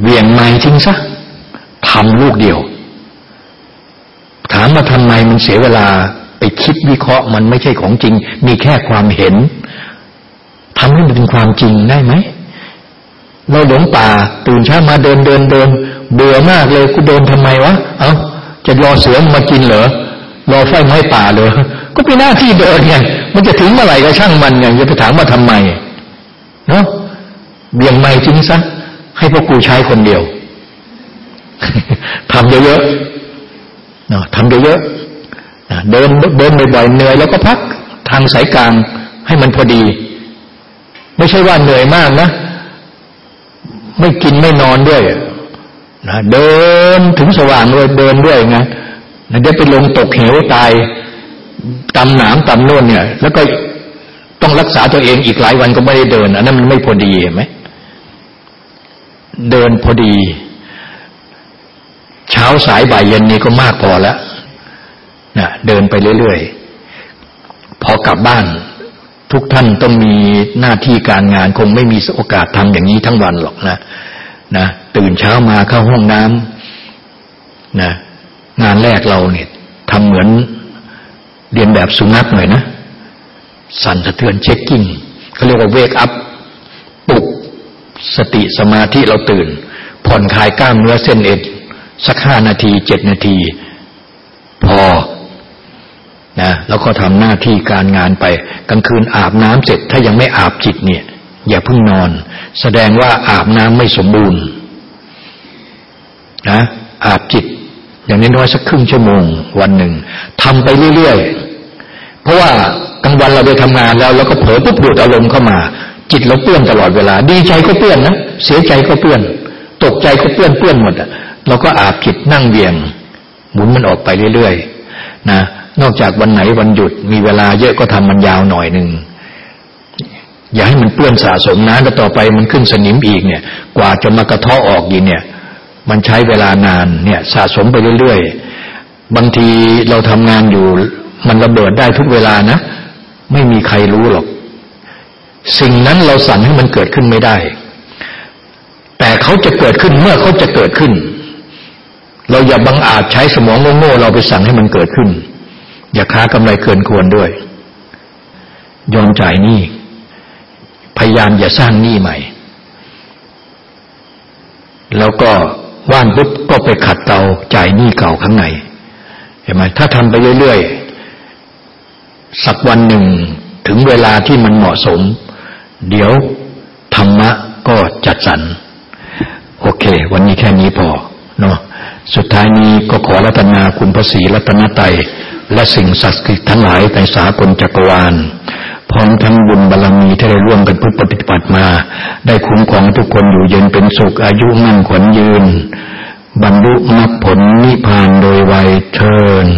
เวียงไม้ทิ้งซะทำลูกเดียว ถามมาทำไมมันเสียเวลาไปคิดวิเคราะห์มันไม่ใช่ของจริง มีแค่ความเห็นทำให้มันเป็นความจริงได้ไหมเราหลงป่าตื่นเช้ามาเดินเดินเดินเบื่อมากเลยกูเดินทำไมวะเอา้าจะรอเสือมากินเหรอรอไฟไม้ป่าเลยก็เป็นหน้าที่เดินไงมันจะถึงเมื่อไหร่ก็ช่างมันไงอย่าไปถามว่าทำไมเนาะเบี่ยงไม่จริงซะ ให้พวกกูใช้คนเดียวทำเยอะๆนะทำเยอะๆเดินเดินบ่อยๆเหนื่อยแล้วก็พักทางสายกลางให้มันพอดี ไม่ใช่ว่าเหนื่อยมากนะ ไม่กินไม่นอนด้วยนะเดินถึงสว่างเลยเดินด้วยไงนะเดี๋ยวไปลงตกเหวตายตำหนามตำโน่นเนี่ย แล้วก็ต้องรักษาตัวเองอีกหลายวันก็ไม่ได้เดินอันนั้นมันไม่พอดีเห็นไหม เดินพอดี เช้าสายบ่ายเย็นนี้ก็มากพอแล้วนะเดินไปเรื่อยๆ พอกลับบ้าน ทุกท่านต้องมีหน้าที่การงานคงไม่มีโอกาสทำอย่างนี้ทั้งวันหรอกนะนะตื่นเช้ามาเข้าห้องน้ำนะงานแรกเราเนี่ยทำเหมือนเรียนแบบสุนัขหน่อยนะ สั่นสะเทือนเช็คกิ้งเขาเรียกว่าเวกอัพ สติสมาธิเราตื่น ผ่อนคลายกล้ามเนื้อเส้นเอ็นสักห้านาทีเจ็ดนาที พอนะแล้วก็ทำหน้าที่การงานไป กลางคืนอาบน้ำเสร็จถ้ายังไม่อาบจิตเนี่ย อย่าเพิ่งนอน แสดงว่าอาบน้ำไม่สมบูรณ์นะอาบจิต อย่างน้อยสักครึ่งชั่วโมง วันหนึ่งทำไปเรื่อยๆ เพราะว่ากลางวันเราไปทำงานแล้ว แล้วก็เผลอปุ๊บดูดอารมณ์เข้ามา จิตเราเปื้อนตลอดเวลา ดีใจก็เปื้อนนะเสียใจก็เปื้อน ตกใจก็เปื้อนเปื้อนหมดอะเราก็อาบจิตนั่งเวียง หมุนมันออกไปเรื่อยๆนะนอกจากวันไหนวันหยุด มีเวลาเยอะก็ทำมันยาวหน่อยหนึ่งอย่าให้มันเปื้อนสะสมนะแล้วต่อไปมันขึ้นสนิมอีกเนี่ย กว่าจะมากระเทาะออกยีกเนี่ย มันใช้เวลานานเนี่ย สะสมไปเรื่อยๆบางทีเราทำงานอยู่ มันระเบิดได้ทุกเวลานะ ไม่มีใครรู้หรอก สิ่งนั้นเราสั่งให้มันเกิดขึ้นไม่ได้ แต่เขาจะเกิดขึ้นเมื่อเขาจะเกิดขึ้น เราอย่าบังอาจใช้สมองโง่ๆเราไปสั่งให้มันเกิดขึ้น อย่าค้ากำไรเกินควรด้วย ยอมจ่ายหนี้พยายามอย่าสร้างหนี้ใหม่ แล้วก็ว่านปุ๊บก็ไปขัดเตาจ่ายหนี้เก่าข้างในเห็นไหมถ้าทำไปเรื่อยๆสักวันหนึ่งถึงเวลาที่มันเหมาะสม เดี๋ยวธรรมะก็จัดสรรโอเค วันนี้แค่นี้พอเนาะสุดท้ายนี้ก็ขอรัตนาคุณพระศรีรัตนไตยและสิ่งศักดิ์สิทธิ์ทั้งหลายในสากลจักรวาลพร้อมทั้งบุญบารรมีที่ได้ร่วมกันพึ่งปฏิบัติมา ได้คุ้มครองทุกคนอยู่เย็นเป็นสุขอายุมั่นขวัญยืน บรรลุมรรคผลนิพพานโดยไวยเทิน